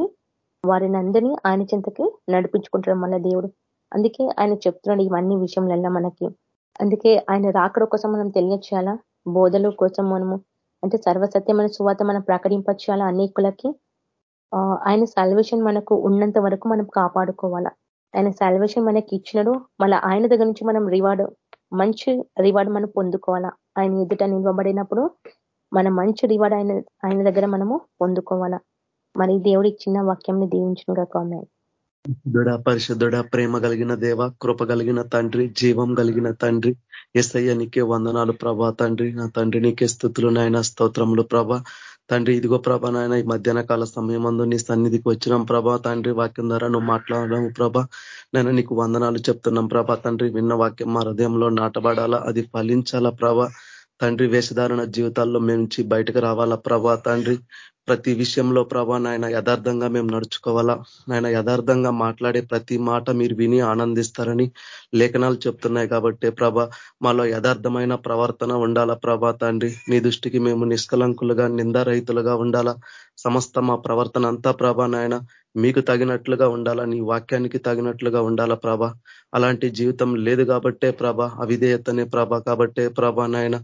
వారిని అందరినీ ఆయన చింతకి నడిపించుకుంటాడు మళ్ళా దేవుడు. అందుకే ఆయన చెప్తున్నాడు ఇవన్నీ విషయంలో మనకి. అందుకే ఆయన రాకడ కోసం మనం తెలియచేయాలా? బోధల కోసం మనము. అంటే సర్వసత్యమైన సువాత మనం ప్రకటింపచేయాలా అనేకులకి? ఆయన సల్వేషన్ మనకు ఉన్నంత వరకు మనం కాపాడుకోవాలా? ఆయన సాల్వేషన్ మనకి ఇచ్చినాడు. మళ్ళీ ఆయన దగ్గర నుంచి మనం రివార్డు మంచి రివార్డు మనం పొందుకోవాలా? ఆయన ఎదుట నిలవబడినప్పుడు మన మంచి రివార్డ్ ఆయన ఆయన దగ్గర మనము పొందుకోవాలా? మరి దేవుడి చిన్న వాక్యంని దీవించిన కామెంట్ దృఢ పరిశుద్ధుడ ప్రేమ కలిగిన దేవ కృప కలిగిన తండ్రి జీవం కలిగిన తండ్రి ఎస్ఐయ నీకే వందనాలు ప్రభా తండ్రి. నా తండ్రి నీకే స్థుతులు నాయన స్తోత్రములు ప్రభ. తండ్రి ఇదిగో ప్రభ నాయన ఈ మధ్యాహ్న కాల సమయం అందు నీ సన్నిధికి వచ్చినాం ప్రభా. తండ్రి వాక్యం ద్వారా నువ్వు మాట్లాడడం ప్రభ. నేను నీకు వందనాలు చెప్తున్నాం ప్రభా. తండ్రి విన్న వాక్యం మా హృదయంలో నాటబడాలా? అది ఫలించాలా ప్రభ? తండ్రి వేషధారణ జీవితాల్లో మేము బయటకు రావాలా ప్రభా తండ్రి? ప్రతి విషయంలో ప్రభా నాయన యథార్థంగా మేము నడుచుకోవాలా? నాయన యథార్థంగా మాట్లాడే ప్రతి మాట మీరు విని ఆనందిస్తారని లేఖనాలు చెప్తున్నాయి కాబట్టి ప్రభ మాలో యథార్థమైన ప్రవర్తన ఉండాలా ప్రభా తండ్రి? మీ దృష్టికి మేము నిష్కలంకులుగా నిందారహితులుగా ఉండాలా? సమస్త మా ప్రవర్తన అంతా ప్రభా నాయన మీకు తగినట్లుగా ఉండాలా? నీ వాక్యానికి తగినట్లుగా ఉండాలా ప్రభ? అలాంటి జీవితం లేదు కాబట్టే ప్రభ అవిధేయతనే ప్రభ కాబట్టే ప్రభా నాయన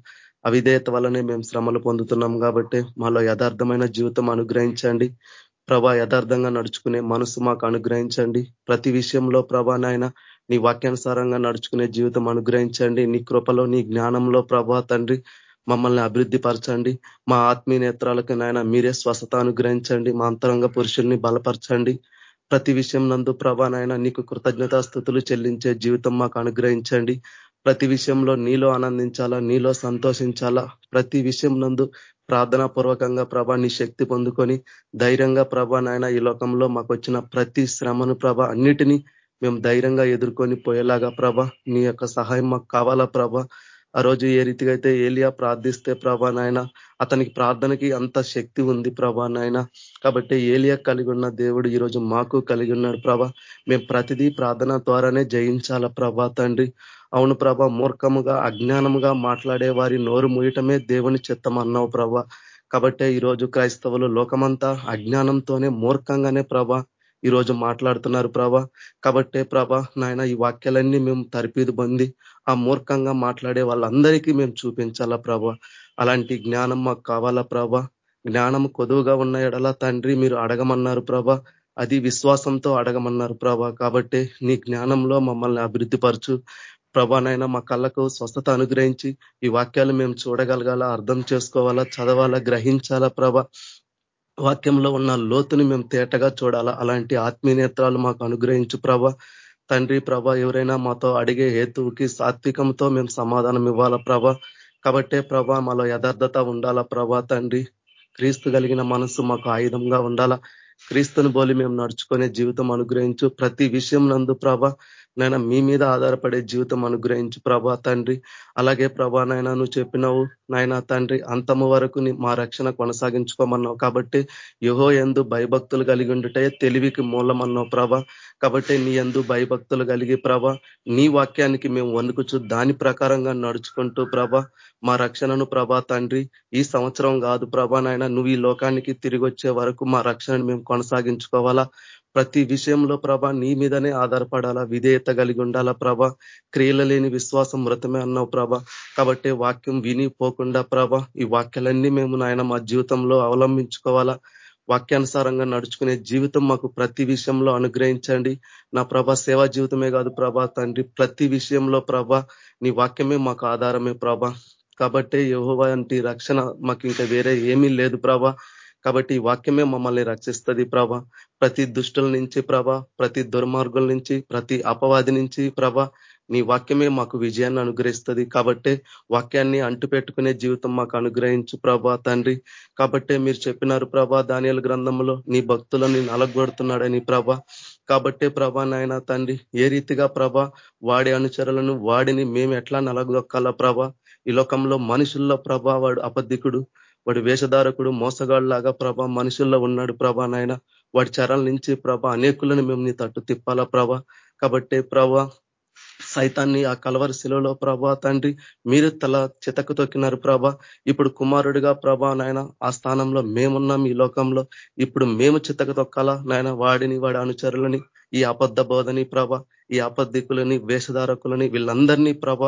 అవిధేయత వల్లనే మేము శ్రమలు పొందుతున్నాం కాబట్టి మాలో యథార్థమైన జీవితం అనుగ్రహించండి. ప్రభా యథార్థంగా నడుచుకునే మనసు మాకు అనుగ్రహించండి. ప్రతి విషయంలో ప్రభా నాయన నీ వాక్యానుసారంగా నడుచుకునే జీవితం అనుగ్రహించండి. నీ కృపలో నీ జ్ఞానంలో ప్రభా తండ్రి మమ్మల్ని అభివృద్ధి పరచండి. మా ఆత్మీయ నేత్రాలకు నాయన మీరే స్వస్థత అనుగ్రహించండి. మా అంతరంగ పురుషుల్ని బలపరచండి. ప్రతి విషయం నందు ప్రభా నాయన నీకు కృతజ్ఞతాస్థుతులు చెల్లించే జీవితం మాకు అనుగ్రహించండి. ప్రతి విషయంలో నీలో ఆనందించాలా? నీలో సంతోషించాలా? ప్రతి విషయం నందు ప్రార్థనా పూర్వకంగా ప్రభా నీ శక్తి పొందుకొని ధైర్యంగా ప్రభా నాయన ఈ లోకంలో మాకు వచ్చిన ప్రతి శ్రమను ప్రభ అన్నిటినీ మేము ధైర్యంగా ఎదుర్కొని పోయేలాగా ప్రభ నీ యొక్క సహాయం మాకు కావాలా ప్రభ? ఆ రోజు ఏ రీతిగా అయితే ఏలియా ప్రార్థిస్తే ప్రభా నాయన అతనికి ప్రార్థనకి అంత శక్తి ఉంది ప్రభా నాయన. కాబట్టి ఏలియా కలిగి ఉన్న దేవుడు ఈరోజు మాకు కలిగి ఉన్నాడు ప్రభ. మేము ప్రతిదీ ప్రార్థన ద్వారానే జయించాల ప్రభా తండ్రి? అవును ప్రభ మూర్ఖముగా అజ్ఞానముగా మాట్లాడే వారి నోరు ముయటమే దేవుని చిత్తం అన్నావు ప్రభ. కాబట్టే ఈరోజు క్రైస్తవులు లోకమంతా అజ్ఞానంతోనే మూర్ఖంగానే ప్రభ ఈరోజు మాట్లాడుతున్నారు ప్రభ. కాబట్టే ప్రభ నాయన ఈ వాక్యాలన్నీ మేము తరిపీదు పొంది ఆ మూర్ఖంగా మాట్లాడే వాళ్ళందరికీ మేము చూపించాలా ప్రభ. అలాంటి జ్ఞానం మాకు కావాలా ప్రభ? జ్ఞానం కొదువుగా ఉన్న ఎడల తండ్రి మీరు అడగమన్నారు ప్రభ. అది విశ్వాసంతో అడగమన్నారు ప్రభ. కాబట్టి నీ జ్ఞానంలో మమ్మల్ని అభివృద్ధిపరచు. ప్రభానైనా మా కళ్ళకు స్వస్థత అనుగ్రహించి ఈ వాక్యాలు మేము చూడగలగాల అర్థం చేసుకోవాలా చదవాలా గ్రహించాలా ప్రభ. వాక్యంలో ఉన్న లోతుని మేము తేటగా చూడాలా అలాంటి ఆత్మీయనేత్రాలు మాకు అనుగ్రహించు ప్రభ. తండ్రి ప్రభ ఎవరైనా మాతో అడిగే హేతువుకి సాత్వికంతో మేము సమాధానం ఇవ్వాలా ప్రభ. కాబట్టే ప్రభ మాలో యథార్థత ఉండాలా ప్రభా తండ్రి. క్రీస్తు కలిగిన మనసు మాకు ఆయుధంగా ఉండాలా. క్రీస్తుని బోలి మేము నడుచుకునే జీవితం అనుగ్రహించు. ప్రతి విషయం నందు ప్రభ నైనా మీ మీద ఆధారపడే జీవితం అనుగ్రహించు ప్రభా తండ్రి. అలాగే ప్రభా నాయన నువ్వు చెప్పినావు నాయన తండ్రి అంతము వరకు మా రక్షణ కొనసాగించుకోమన్నావు. కాబట్టి యుహో ఎందు భయభక్తులు కలిగి ఉండుటే తెలివికి మూలమన్నావు ప్రభ. కాబట్టి నీ ఎందు భయభక్తులు కలిగి ప్రభ నీ వాక్యానికి మేము వణుకుచు దాని ప్రకారంగా నడుచుకుంటూ ప్రభ మా రక్షణను ప్రభా తండ్రి ఈ సంవత్సరం కాదు ప్రభా నాయన నువ్వు ఈ లోకానికి తిరిగి వచ్చే వరకు మా రక్షణను మేము కొనసాగించుకోవాలా. ప్రతి విషయంలో ప్రభ నీ మీదనే ఆధారపడాలా? విధేయత కలిగి ఉండాలా ప్రభ? క్రియల లేని విశ్వాసం మృతమే అన్నావు ప్రభ. కాబట్టి వాక్యం విని పోకుండా ప్రభ ఈ వాక్యాలన్నీ మేము నాయన మా జీవితంలో అవలంబించుకోవాలా? వాక్యానుసారంగా నడుచుకునే జీవితం మాకు ప్రతి విషయంలో అనుగ్రహించండి. నా ప్రభ సేవా జీవితమే కాదు ప్రభా తండ్రి ప్రతి విషయంలో ప్రభ నీ వాక్యమే మాకు ఆధారమే ప్రభ. కాబట్టి యహోవా రక్షణ మాకు ఇంకా వేరే ఏమీ లేదు ప్రభా. కాబట్టి ఈ వాక్యమే మమ్మల్ని రక్షిస్తుంది ప్రభ. ప్రతి దుష్టుల నుంచి ప్రభ ప్రతి దుర్మార్గుల నుంచి ప్రతి అపవాది నుంచి ప్రభ నీ వాక్యమే మాకు విజయాన్ని అనుగ్రహిస్తుంది. కాబట్టే వాక్యాన్ని అంటు పెట్టుకునే జీవితం మాకు అనుగ్రహించు ప్రభా తండ్రి. కాబట్టే మీరు చెప్పినారు ప్రభా దానియాల గ్రంథంలో నీ భక్తులని నలగొడుతున్నాడని ప్రభ. కాబట్టే ప్రభా నాయన తండ్రి ఏ రీతిగా ప్రభ వాడి అనుచరులను వాడిని మేము ఎట్లా నలగొక్కాలా ప్రభ? ఈ లోకంలో మనుషుల్లో ప్రభా వాడు అబద్ధికుడు. వాడు వేషధారకుడు మోసగాళ్ళలాగా ప్రభ మనుషుల్లో ఉన్నాడు ప్రభా నాయన. వాడి చరాల నుంచి ప్రభ అనేకులను మేము నీ తట్టు తిప్పాలా ప్రభ. కాబట్టి ప్రభ సైతాన్ని ఆ కలవరి శిలలో ప్రభా తండ్రి మీరు తల చితకు తొక్కినారు ప్రభ. ఇప్పుడు కుమారుడిగా ప్రభా నాయన ఆ స్థానంలో మేమున్నాం ఈ లోకంలో. ఇప్పుడు మేము చితక తొక్కాలా నాయన? వాడిని వాడి అనుచరులని ఈ అబద్ధ బోధని ప్రభ ఈ అబద్ధికులని వేషధారకులని వీళ్ళందరినీ ప్రభ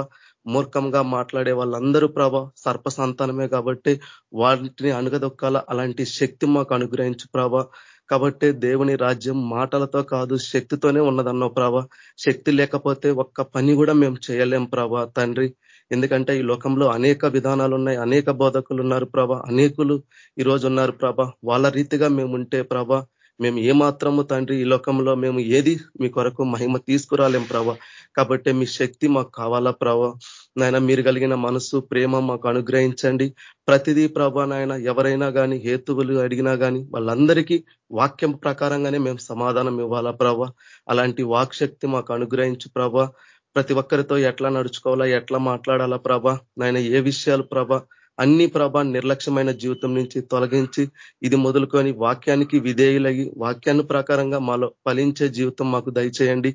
మూర్ఖంగా మాట్లాడే వాళ్ళందరూ ప్రభా సర్ప సంతానమే కాబట్టి వాటిని అణగదొక్కాల. అలాంటి శక్తి మాకు అనుగ్రహించు ప్రభ. కాబట్టి దేవుని రాజ్యం మాటలతో కాదు శక్తితోనే ఉన్నదన్నావు ప్రభా. శక్తి లేకపోతే ఒక్క పని కూడా మేము చేయలేం ప్రభా తండ్రి. ఎందుకంటే ఈ లోకంలో అనేక విధానాలు ఉన్నాయి అనేక బోధకులు ఉన్నారు ప్రభ. అనేకులు ఈరోజు ఉన్నారు ప్రభ. వాళ్ళ రీతిగా మేము ఉంటే ప్రభ మేము ఏమాత్రము తండ్రి ఈ లోకంలో మేము ఏది మీ కొరకు మహిమ తీసుకురాలేం ప్రభ. కాబట్టి మీ శక్తి మాకు కావాలా ప్రభ. నాయన మీరు కలిగిన మనసు ప్రేమ మాకు అనుగ్రహించండి. ప్రతిదీ ప్రభా నాయన ఎవరైనా కానీ హేతువులు అడిగినా కానీ వాళ్ళందరికీ వాక్యం ప్రకారంగానే మేము సమాధానం ఇవ్వాలా ప్రభా? అలాంటి వాక్శక్తి మాకు అనుగ్రహించు ప్రభ. ప్రతి ఒక్కరితో ఎట్లా నడుచుకోవాలా ఎట్లా మాట్లాడాలా ప్రభా? నాయన ఏ విషయాలు ప్రభ? అన్ని ప్రభా నిర్లక్ష్యమైన జీవితం నుంచి తొలగించి ఇది మొదలుకొని వాక్యానికి విధేయులగి వాక్యాన్ని ప్రకారంగా మాలో ఫలించే జీవితం మాకు దయచేయండి.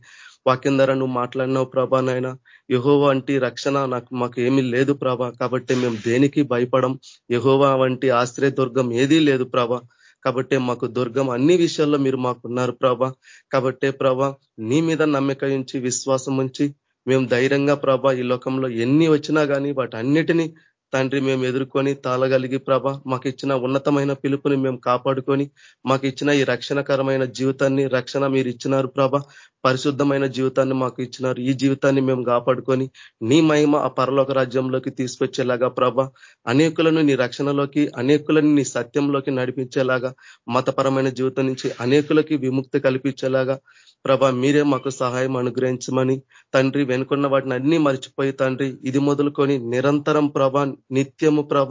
వాక్యం ద్వారా నువ్వు మాట్లాడినావు ప్రభా నాయన. యహోవా వంటి రక్షణ నాకు మాకు ఏమీ లేదు ప్రభా. కాబట్టి మేము దేనికి భయపడం? యహోవా వంటి ఆశ్రయ దుర్గం ఏదీ లేదు ప్రభా. కాబట్టి మాకు దుర్గం అన్ని విషయాల్లో మీరు మాకున్నారు ప్రభా. కాబట్టే ప్రభా నీ మీద నమ్మిక ఉంచి విశ్వాసం ఉంచి మేము ధైర్యంగా ప్రభా ఈ లోకంలో ఎన్ని వచ్చినా కానీ వాటి అన్నిటినీ తండ్రి మేము ఎదుర్కొని తాళగలిగి ప్రభ మాకు ఇచ్చిన ఉన్నతమైన పిలుపుని మేము కాపాడుకొని మాకు ఇచ్చిన ఈ రక్షణకరమైన జీవితాన్ని రక్షణ మీరు ఇచ్చినారు ప్రభ. పరిశుద్ధమైన జీవితాన్ని మాకు ఇచ్చినారు ఈ జీవితాన్ని మేము కాపాడుకొని నీ మహిమ ఆ పరలోక రాజ్యంలోకి తీసుకొచ్చేలాగా ప్రభ అనేకులను నీ రక్షణలోకి అనేకులను నీ సత్యంలోకి నడిపించేలాగా మతపరమైన జీవితం నుంచి అనేకులకి విముక్తి కల్పించేలాగా ప్రభ మీరే మాకు సహాయం అనుగ్రహించమని తండ్రి వెనుకున్న వాటిని అన్ని మర్చిపోయి తండ్రి ఇది మొదలుకొని నిరంతరం ప్రభా నిత్యము ప్రభ.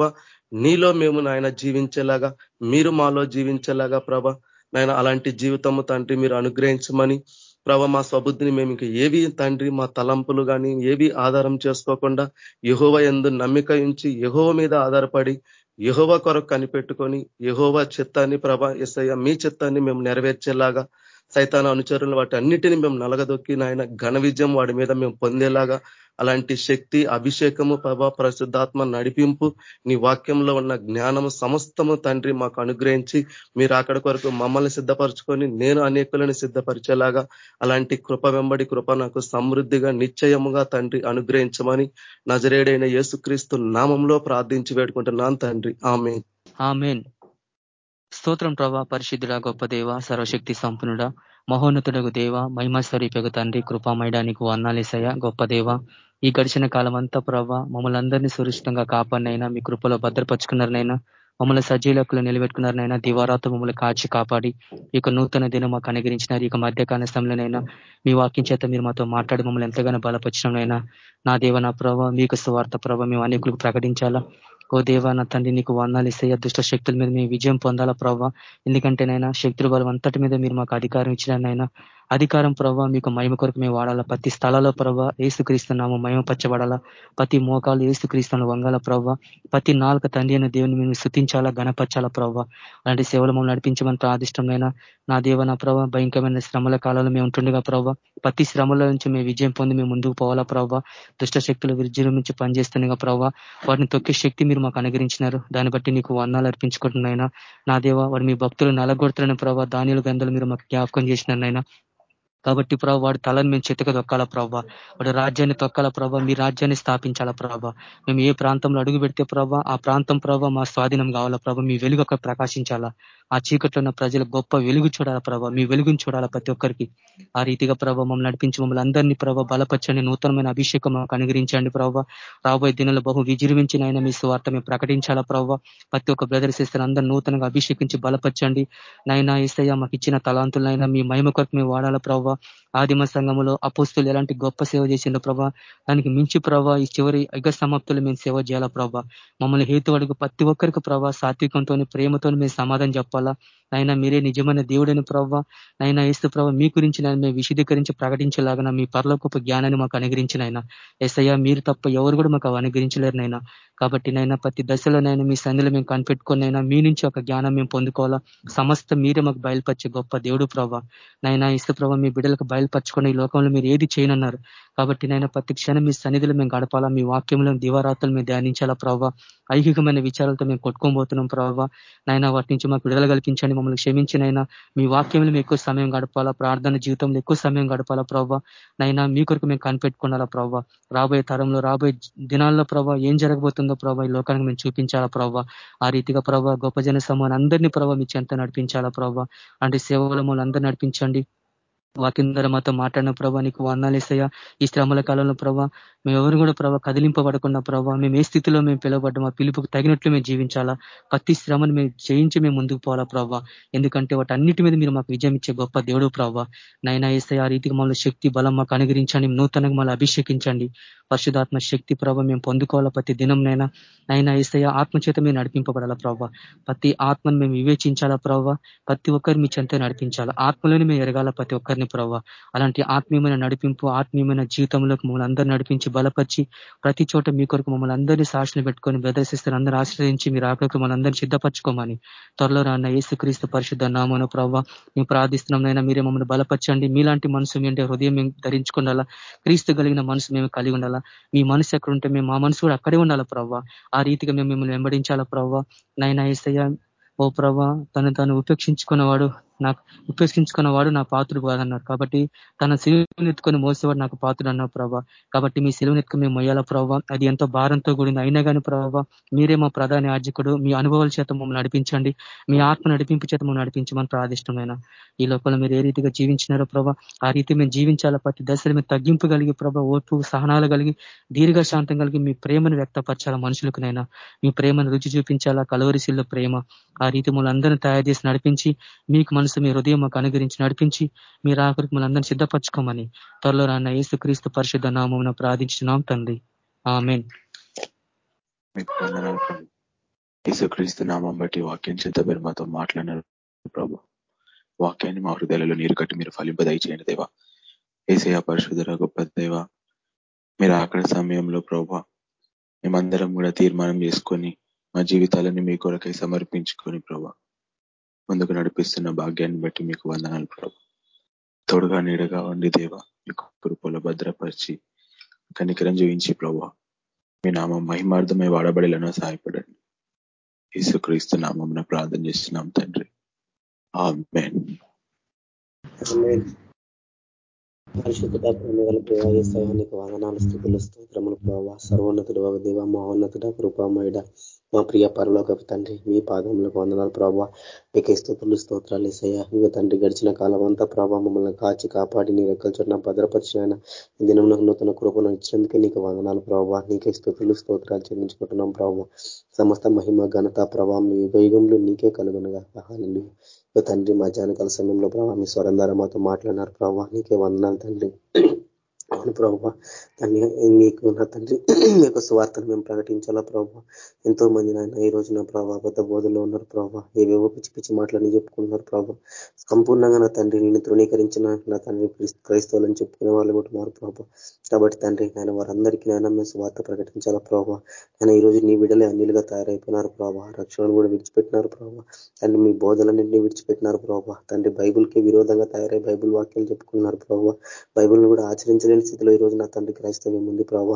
నీలో మేము నాయన జీవించేలాగా మీరు మాలో జీవించేలాగా ప్రభ. నాయన అలాంటి జీవితము తండ్రి మీరు అనుగ్రహించమని ప్రభ మా స్వబుద్ధిని మేము ఇంకా ఏవి తండ్రి మా తలంపులు కానీ ఏవి ఆధారం చేసుకోకుండా యహోవ ఎందు నమ్మిక ఉంచి యహోవ మీద ఆధారపడి యహోవ కొరకు కనిపెట్టుకొని యహోవ చిత్తాన్ని ప్రభ ఎస్ఐ మీ చిత్తాన్ని మేము నెరవేర్చేలాగా సైతాన అనుచరులు వాటి అన్నిటిని మేము నలగదొక్కి నాయన ఘన విజయం వాడి మీద మేము పొందేలాగా అలాంటి శక్తి అభిషేకము ప్రభా పరిశుద్ధాత్మ నడిపింపు నీ వాక్యంలో ఉన్న జ్ఞానము సమస్తము తండ్రి మాకు అనుగ్రహించి మీరు అక్కడి కొరకు మమ్మల్ని సిద్ధపరచుకొని నేను అనేకులను సిద్ధపరిచేలాగా అలాంటి కృప వెంబడి కృప నాకు సమృద్ధిగా నిశ్చయముగా తండ్రి అనుగ్రహించమని నజరేడైన యేసుక్రీస్తు నామంలో ప్రార్థించి వేడుకుంటున్నాను తండ్రి. ఆమె ఆమెన్. స్తోత్రం ప్రభా పరిశుద్ధుడా గొప్ప దేవ సర్వశక్తి సంపన్నుడ మహోన్నతుడకు దేవ మహిమస్వరూపకు తండ్రి కృపామయడానికి వర్ణాలేసయ్య గొప్ప దేవ. ఈ గడిచిన కాలం అంతా ప్రభా మమ్మల్ని అందరినీ సురక్షితంగా కాపాడినైనా మీ కృపలో భద్రపరుచుకున్నారనైనా మమ్మల్ని సజీలకులు నిలబెట్టుకున్నారనైనా దివారాతో మమ్మల్ని కాచి కాపాడి ఇక నూతన దినం మాకు అనుగ్రహించినారు ఇక మధ్యకాల సమయంలోనైనా మీ వాక్యం చేత మీరు మాతో మాట్లాడి మమ్మల్ని ఎంతగానో బలపరిచినైనా నా దేవ నా ప్రభావ మీకు స్వార్థ ప్రభావ మేము అనేకులకు ప్రకటించాలా. ఓ దేవా నా తండ్రి నీకు వందాలు ఇస్తాయి దుష్ట శక్తుల మీద మేము విజయం పొందాలా ప్రభావ ఎందుకంటే నైనా శక్తుల బలం అంతటి మీద మీరు మాకు అధికారం ఇచ్చినారనైనా అధికారం ప్రభావ మీకు మహిమ కొరకు మేము వాడాలా. ప్రతి స్థలాల్లో ప్రభావ ఏసుక్రీస్తున్నాము మహిమ పచ్చబడాలా ప్రతి మోకాలు ఏసుక్రీస్తున్న వంగాల ప్రభావ ప్రతి నాలుక తండ్రి అయిన దేవుని మేము శృతించాలా గణపరచాలా ప్రభావ అలాంటి సేవలు మమ్మల్ని నడిపించమని ప్రాదిష్టమైన నా దేవ నా ప్రభావ భయంకరమైన శ్రమల కాలంలో మేము ఉంటుండగా ప్రభావ ప్రతి శ్రమల నుంచి మేము విజయం పొంది మేము ముందుకు పోవాలా ప్రభావ దుష్ట శక్తులు విజృంభించి పనిచేస్తుండగా ప్రభావ వాటిని తొక్కే శక్తి మీరు మాకు అనుగరించినారు దాన్ని బట్టి నీకు వర్ణాలు అర్పించుకుంటున్నాయినా నా దేవ వాడు మీ భక్తులు నలగొడుతున్న ప్రభావ ధాన్యాలు గంధలు మీరు మాకు జ్ఞాపకం చేసినారైనా కాబట్టి ప్రభావ వాడి తలను మేము చెతుక తొక్కాల ప్రభావ వాడి రాజ్యాన్ని తొక్కాల ప్రభావ మీ రాజ్యాన్ని స్థాపించాలా ప్రభావ మేము ఏ ప్రాంతంలో అడుగు పెడితే ప్రభావ ఆ ప్రాంతం ప్రభావ మా స్వాధీనం కావాలా ప్రభావ మీ వెలుగు ప్రకాశించాలా? ఆ చీకట్లో ఉన్న ప్రజలు గొప్ప వెలుగు చూడాలా ప్రభావ మీ వెలుగుని చూడాలా ప్రతి ఒక్కరికి. ఆ రీతిగా ప్రభావ మమ్మల్ని నడిపించి మమ్మల్ని అందరినీ ప్రభావ బలపరచండి. నూతనమైన అభిషేకం మాకు అనుగ్రహించండి ప్రభావ రాబోయే దినంలో బహు విజృంభించిన ఆయన మీ స్వార్థ మేము ప్రకటించాలా ప్రభావ ప్రతి ఒక్క బ్రదర్స్ ఇస్తారు అందరూ నూతనంగా అభిషేకించి బలపరచండి. నైనా ఇస్తయ్య మాకు ఇచ్చిన తలాంతులైనా మీ మహిమ కొరకు మేము వాడాలా ప్రభావ ఆదిమ సంఘంలో అపోస్తులు ఎలాంటి గొప్ప సేవ చేసిండో ప్రభా. దానికి మించి ప్రభా ఈ చివరి యుగ సమాప్తులు మేము సేవ చేయాలా ప్రభా. మమ్మల్ని హేతు అడుగు ప్రతి ఒక్కరికి ప్రభా సాత్వికంతో ప్రేమతో మేము సమాధానం చెప్పాలా నైనా మీరే నిజమైన దేవుడని ప్రవ్వ నైనా ఏస్తు ప్రభావ మీ గురించి నేను మేము విశదీకరించి ప్రకటించలాగా మీ పర్లోకొప్ప జ్ఞానాన్ని మాకు అనుగ్రహించినైనా ఎస్ఐయా మీరు తప్ప ఎవరు కూడా మాకు అనుగ్రహించలేరు నైనా. కాబట్టి నైనా ప్రతి దశలోనైనా మీ సంధిలో మేము కనిపెట్టుకునైనా మీ నుంచి ఒక జ్ఞానం మేము పొందుకోవాలా. సమస్త మీరే మాకు బయలుపరిచే గొప్ప దేవుడు ప్రవ్వ. నైనా ఇస్తు ప్రభావ మీ బిడ్డలకు బయలుపరచుకుని ఈ లోకంలో మీరు ఏది చేయనన్నారు. కాబట్టి నైనా ప్రతి క్షణం మీ సన్నిధిలో మేము గడపాలా. మీ వాక్యంలో దివారాత్రులు మేము ధ్యానించాలా ప్రవ్వ. ఐహికమైన విచారాలతో మేము కొట్టుకోబోతున్నాం ప్రవ్వ. నైనా వాటి నుంచి మాకు విడుదల కల్పించండి మమ్మల్ని క్షమించినైనా. మీ వాక్యంలో ఎక్కువ సమయం గడపాలా ప్రార్థన జీవితంలో ఎక్కువ సమయం గడపాలా ప్రభావ నైనా మీ కొరకు మేము కనిపెట్టుకున్నారా ప్రభావ రాబోయే తరంలో రాబోయే దినాల్లో ప్రభావ ఏం జరగబోతుందో ప్రభావ ఈ లోకానికి మేము చూపించాలా ప్రవ్వ. ఆ రీతిగా ప్రభావ గొప్ప జన సమాన్ అందరినీ ప్రభావ మీ చెంత నడిపించాలా ప్రభావ అంటే సేవల మమ్మల్ని నడిపించండి. వాకిందర మాతో మాట్లాడిన ప్రభా నీకు వందాలేసయ్యా ఈ శ్రమల కాలంలో ప్రభా మేము ఎవరు కూడా ప్రభా కదిలింపబడకుండా ప్రభా మేము ఏ స్థితిలో మేము పిలవబడ్డం ఆ పిలుపుకు తగినట్లు మేము జీవించాలా? ప్రతి శ్రమను మేము జయించి మేము ముందుకు పోవాలా ప్రభావ ఎందుకంటే వాటి అన్నిటి మీద మీరు మాకు విజయం ఇచ్చే గొప్ప దేవుడు ప్రభావ నైనా వేస్తే ఆ రీతికి మమ్మల్ని శక్తి బలం మాకు అనుగ్రహించండి నూతనంగా మళ్ళీ అభిషేకించండి. పరిశుధాత్మ శక్తి ప్రభావ మేము పొందుకోవాలా ప్రతి దినం నైనా. నైనా ఆత్మచేత మేము నడిపింపబడాలా ప్రభావ ప్రతి ఆత్మను మేము వివేచించాలా ప్రభావ ప్రతి ఒక్కరు మీ చెంత నడిపించాలా? ఆత్మలోని మేము ఎరగాల ప్రతి ఒక్కరిని ప్రభావ అలాంటి ఆత్మీయమైన నడిపింపు ఆత్మీయమైన జీవితంలోకి మమ్మల్ని అందరూ నడిపించి బలపరిచి ప్రతి చోట మీ కొరకు మమ్మల్ని అందరినీ సాక్షులు పెట్టుకొని ప్రదర్శిస్తారు అందరూ ఆశ్రయించి మీరు ఆకలికి మమ్మల్ని అందరినీ సిద్ధపరచుకోమని. త్వరలో రాన్న ఏసుక్రీస్తు పరిశుద్ధ నామను ప్రభావ మేము ప్రార్థిస్తున్నాం మీరే మమ్మల్ని బలపరచండి. మీలాంటి మనసు మీ హృదయం మేము ధరించుకుండాలా. క్రీస్తు కలిగిన మనసు మేము కలిగి ఉండాలా. మీ మనసు ఎక్కడుంటే మేము మా మనసు కూడా అక్కడే ఉండాలా ప్రవ్వ. ఆ రీతిగా మేము మిమ్మల్ని వెంబడించాలా ప్రవ్వ. నైనా ఏసయ్య ఓ ప్రవ్వ తను తను ఉపేక్షించుకున్నవాడు నాకు ఉపేక్షించుకున్న వాడు నా పాత్రుడు కాదన్నారు. కాబట్టి తన సిలువను ఎత్తుకొని మోసేవాడు నాకు పాత్రుడు అన్నారు ప్రభావ కాబట్టి మీ సిలువను ఎత్తుకు మేము మొయ్యాల ప్రభావ అది ఎంతో భారంతో కూడింది. అయినా కానీ ప్రభావ మీరే మా ప్రధాని యాజకుడు. మీ అనుభవాల చేత మమ్మల్ని నడిపించండి. మీ ఆత్మ నడిపింపు చేత మమ్మల్ని నడిపించమని ప్రాదిష్టమైన ఈ లోపల మీరు ఏ రీతిగా జీవించినారో ప్రభావ ఆ రీతి మేము జీవించాల? ప్రతి దశలు మేము తగ్గింపు కలిగి ప్రభావ ఓర్పు సహనాలు కలిగి దీర్ఘ శాంతం కలిగి మీ ప్రేమను వ్యక్తపరచాలా మనుషులకునైనా? మీ ప్రేమను రుచి చూపించాలా? కలవరిశీల్లో ప్రేమ. ఆ రీతి మమ్మల్ని అందరినీ తయారు చేసి నడిపించి మీకు మనసు మీ హృదయం మాకు అనుగరించి నడిపించి మీరు ఆఖరికి మన అందరినీ సిద్ధపరచుకోమని త్వరలో రాన్న ఏసు క్రీస్తు పరిశుద్ధ నామం ప్రార్థించినాం తండ్రి. ఆమెన్. యేసుక్రీస్తు నామం బట్టి వాక్యం చేత మీరు మాతో మాట్లాడినారు ప్రభు. వాక్యాన్ని మా హృదయాలలో నీరు కట్టి మీరు ఫలింపదయచేయండి దేవా. ఏసయ పరిశుధర గొప్ప దేవ. మీరు అక్కడ సమయంలో ప్రభా మేమందరం కూడా తీర్మానం చేసుకొని మా జీవితాలని మీ కొరకై సమర్పించుకొని ప్రభా. ముందుకు నడిపిస్తున్న భాగ్యాన్ని బట్టి మీకు వందనాలు ప్రభు. తోడుగా నీడగా ఉండి దేవ మీకు కృపలో భద్రపరిచి కనికరం చూపించి ప్రభు. మీ నామం మహిమార్థమై వాడబడేలను సహాయపడండి. యేసుక్రీస్తు నామం ప్రార్థన చేస్తున్నాం తండ్రి. పరిశుద్ధ ప్రేమగల ప్రేమానికి వందనాలు స్థితులు స్తోత్రములు ప్రభావ సర్వోన్నతుడు ఒక దేవ మహోన్నతుడ కృపామయుడ. మా ప్రియ పరలోకపు తండ్రి మీ పాదములకు వందనాలు ప్రభావ మీకు స్థుతులు స్తోత్రాలు ఇసయ్యా ఇంక తండ్రి గడిచిన కాలం అంతా ప్రభావ మమ్మల్ని కాచి కాపాడి నీ రెక్కల చోట భద్రపరిచిన ఈ దినం నూతన కృపను ఇచ్చినందుకే నీకు వందనాలు ప్రభావ నీకే స్థుతులు స్తోత్రాలు చెల్లించుకుంటున్నాం ప్రభావ సమస్త మహిమ ఘనత ప్రభావం యుగ యుగంలో నీకే కలుగునుగా హాలు తండ్రి మధ్యాహ్నకాల సమయంలో ప్రభావ మీ స్వరం ద్వారా మాతో మాట్లాడినారు. ప్రభావ నీకే వందనాలు తండ్రి. అవును ప్రభావ దాన్ని మీకు నా తండ్రి మీ యొక్క స్వార్థను మేము ప్రకటించాలా ప్రభావ ఎంతో మంది నాయన ఈ రోజున ప్రభావ పెద్ద బోధలో ఉన్నారు ప్రభావ ఏవేవో పిచ్చి పిచ్చి మాటలని చెప్పుకుంటున్నారు ప్రభావ సంపూర్ణంగా నా తండ్రి నేను తృణీకరించిన నా తండ్రి క్రైస్తవులని చెప్పుకునే వాళ్ళు కూడా ఉన్నారు ప్రభావ కాబట్టి తండ్రి నేను వారందరికీ నాయన మేము స్వార్థ ప్రకటించాలా ప్రభావ నేను ఈ రోజు నీ బిడ్డలే అన్నిలుగా తయారైపోయినారు ప్రభావ రక్షణను కూడా విడిచిపెట్టినారు ప్రభావ తండ్రి మీ బోధలన్నింటినీ విడిచిపెట్టినారు ప్రభావ తండ్రి బైబుల్కి విరోధంగా తయారై బైబుల్ వాక్యాలు చెప్పుకున్నారు ప్రభావ బైబుల్ని కూడా ఆచరించలేని స్థితిలో ఈ రోజు నా తండ్రి క్రైస్తవ్యం ఉంది ప్రభావ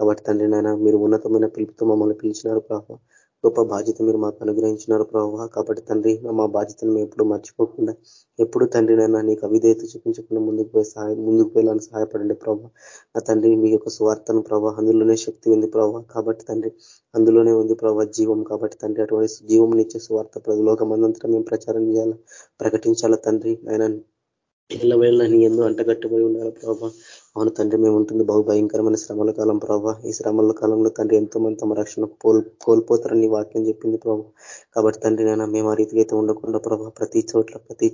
కాబట్టి తండ్రి నాయన మీరు ఉన్నతమైన పిలుపుతో మమ్మల్ని పిలిచినారు ప్రభావ గొప్ప బాధ్యత మీరు మాకు అనుగ్రహించినారు ప్రభావ కాబట్టి తండ్రి మా బాధ్యతను మేము ఎప్పుడు మర్చిపోకుండా ఎప్పుడు తండ్రి నైనా నీకు అవిధేయత చూపించకుండా ముందుకు పోయి సహాయం ముందుకు వెళ్ళాలని సహాయపడండి ప్రభావ నా తండ్రి మీ యొక్క స్వార్థను ప్రభావ అందులోనే శక్తి ఉంది ప్రభావ కాబట్టి తండ్రి అందులోనే ఉంది ప్రభావ జీవం. కాబట్టి తండ్రి అటువంటి జీవం నిచ్చే స్వార్థ లోకమందంతా మేము ప్రచారం చేయాలా ప్రకటించాలా తండ్రి ఆయన వేళ నీ ఎందు అంటగట్టుబడి ఉండాలి ప్రభావ అవును తండ్రి మేము ఉంటుంది బహు భయంకరమైన శ్రమల కాలం ప్రభావ ఈ శ్రమల కాలంలో తండ్రి ఎంతో మంది తమ రక్షణ కోల్పోతారని వాక్యం చెప్పింది ప్రభావ కాబట్టి తండ్రి నాయన మేము ఆ రీతిగా అయితే ఉండకుండా ప్రభావ ప్రతి చోట్ల ప్రతి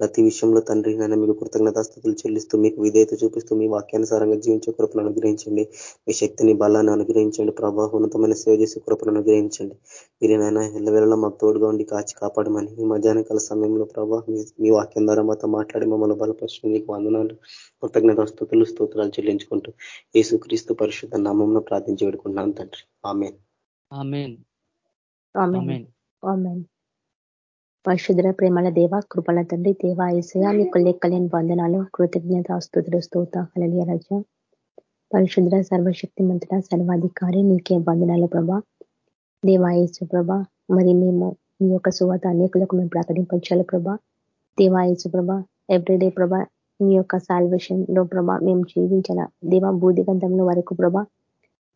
ప్రతి విషయంలో తండ్రి నాయన మీకు కృతజ్ఞతాస్థుతులు చెల్లిస్తూ మీకు విధేయత చూపిస్తూ మీ వాక్యానుసారంగా జీవించే కృపను అనుగ్రహించండి. మీ శక్తిని బలాన్ని అనుగ్రహించండి ప్రభావ ఉన్నతమైన సేవ చేసే కృపను అనుగ్రహించండి. మీరేనైనా ఎల్లవేళలో మాకు తోడుగా ఉండి కాచి కాపాడమని ఈ మధ్యాహ్నకాల సమయంలో ప్రభావ మీ వాక్యం ద్వారా మాతో మాట్లాడి మమ్మల్ని బలపరచడం. మీకు వందనాలు. కృతజ్ఞత స్థుతులు స్తోత్రాలు చెల్లించుకుంటూ యేసుక్రీస్తు పరిశుద్ధ నామంలో ప్రార్థించి పెడుకుంటున్నాను తండ్రి. ఆమె పరిశుద్ర ప్రేమల దేవ కృపల తండ్రి దేవ ఏసయా నీకు లెక్కలేని బంధనాలు కృతజ్ఞత స్థుతులు స్తోత కలలియ రజ. పరిశుద్ర సర్వశక్తి మంత్ర సర్వాధికారి నీకే బంధనాలు ప్రభా. దేవాయేసు ప్రభ మరి మేము మీ యొక్క సువాత అనేకులకు మేము ప్రకటించాలి ప్రభా. దేవాయేసు ప్రభ ఎవ్రీడే ప్రభా మీ యొక్క సాల్వేషన్లో ప్రభా మేము జీవించాల దేవా బూదిగంధంలో వరకు ప్రభా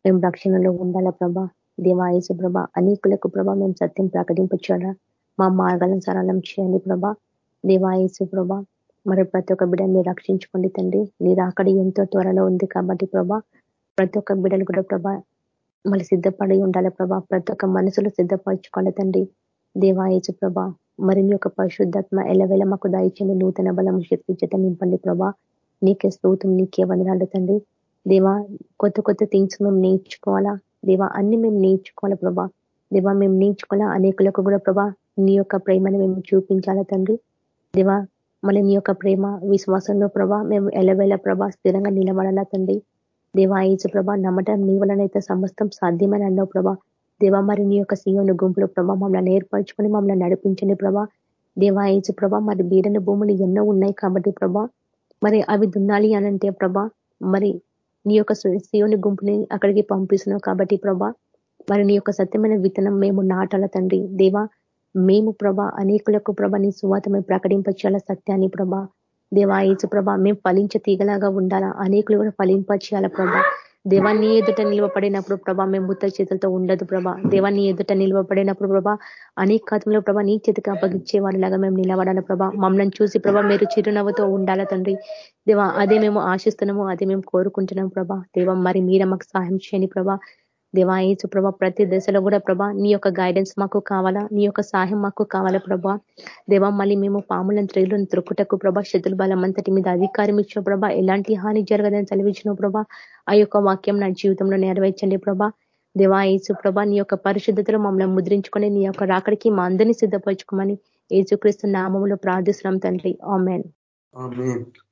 మేము రక్షణలో ఉండాలా ప్రభా దేవాయసు ప్రభ అనేకులకు ప్రభా మేము సత్యం ప్రకటించాలా మా మార్గాలను సరళం చేయండి ప్రభా దేవాయసు ప్రభ మరి ప్రతి ఒక్క బిడ్డని మీరు రక్షించుకోండి తండ్రి మీరు అక్కడ ఎంతో త్వరలో ఉంది కాబట్టి ప్రభా ప్రతి ఒక్క బిడ్డలు కూడా ప్రభా మళ్ళీ సిద్ధపడి ఉండాలి ప్రభా ప్రతి ఒక్క మనసులో సిద్ధపరచుకోవాలి తండ్రి దేవాయచు ప్రభా మరి మీ యొక్క పరిశుద్ధాత్మ ఎలవేళ మాకు దాయిచ్చండి నూతన బలం శక్తి చేత నింపండి ప్రభా. నీకే స్తోత్రం నీకే వందనాలు తండ్రి. దేవా కొత్త కొత్త థింగ్స్ మేము నేర్చుకోవాలా? దేవా అన్ని మేము నేర్చుకోవాలా ప్రభా? దేవా మేము నేర్చుకోవాలా? అనేకులకు కూడా ప్రభా నీ యొక్క ప్రేమను మేము చూపించాలా తండ్రి? దేవా మళ్ళీ నీ యొక్క ప్రేమ విశ్వాసంలో ప్రభా మేము ఎలవేళ ప్రభా స్థిరంగా నిలబడాలా తండ్రి? దేవా ఈచు ప్రభా నమ్మటం నీ వలనైతే సమస్తం సాధ్యమని అన్నావు ప్రభా. దేవా మరి నీ యొక్క సీయోను గుంపులు ప్రభా మమ్మల్ని ఏర్పరచుకొని మమ్మల్ని నడిపించండి ప్రభా. దేవాయచు ప్రభా మరి బీడన భూములు ఎన్నో ఉన్నాయి కాబట్టి ప్రభా. మరి అవి దున్నాలి అనంటే ప్రభా మరి నీ యొక్క సీయోని గుంపుని అక్కడికి పంపిస్తున్నావు కాబట్టి ప్రభా. మరి నీ యొక్క సత్యమైన విత్తనం మేము నాటాల తండ్రి. దేవా మేము ప్రభా అనేకులకు ప్రభ నీ సువాతమే ప్రకటింపచేయాల సత్యాన్ని ప్రభా. దేవాయచు ప్రభా మేము ఫలించ తీగలాగా ఉండాలా అనేకులు కూడా ఫలింపచేయాల ప్రభా. దేవాన్ని ఎదుట నిలవపడినప్పుడు ప్రభా మేము ముత్త చేతులతో ఉండదు ప్రభా. దేవాన్ని ఎదుట నిలవపడినప్పుడు ప్రభా అనేక కాలంలో ప్రభా నీ చేతికి అప్పగించే వారిలాగా మేము నిలబడాలి ప్రభా. మమ్మల్ని చూసి ప్రభా మీరు చిరునవ్వుతో ఉండాల తండ్రి. దేవా అదే మేము ఆశిస్తున్నాము అదే మేము కోరుకుంటున్నాం ప్రభా. దేవ మరి మీరే మాకు సహాయం చేయని ప్రభా. దేవాయేసు ప్రభా ప్రతి దశలో కూడా ప్రభా నీ యొక్క గైడెన్స్ మాకు కావాలా? నీ యొక్క సహాయం మాకు కావాలా ప్రభా? దేవా మళ్ళీ మేము పాములను త్రేలను త్రుక్కుటకు ప్రభా శత్రు బలం అంతటి మీద అధికారం ఇచ్చిన ప్రభా ఎలాంటి హాని జరగదని సెలవిచ్చిన ప్రభా ఆ యొక్క వాక్యం నా జీవితంలో నెరవేర్చండి ప్రభా. దేవా ఏసు ప్రభా నీ యొక్క పరిశుద్ధతలో మమ్మల్ని ముద్రించుకొని నీ యొక్క రాకడికి మా అందరినీ సిద్ధపరచుకోమని ఏసుక్రీస్తు నామంలో ప్రార్థిస్తున్నాం తండ్రి. ఆమెన్.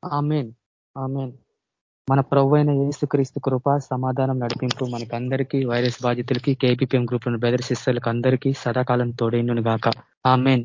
ఆమెన్. మన ప్రభు అయిన క్రీస్తు కృప సమాధానం నడిపింపు మనకందరికీ వైరస్ బాధితులకి కేపీపీఎం గ్రూప్ బ్రదర్ సిస్టర్లకు అందరికీ సదాకాలం తోడైను గాక ఆమెన్.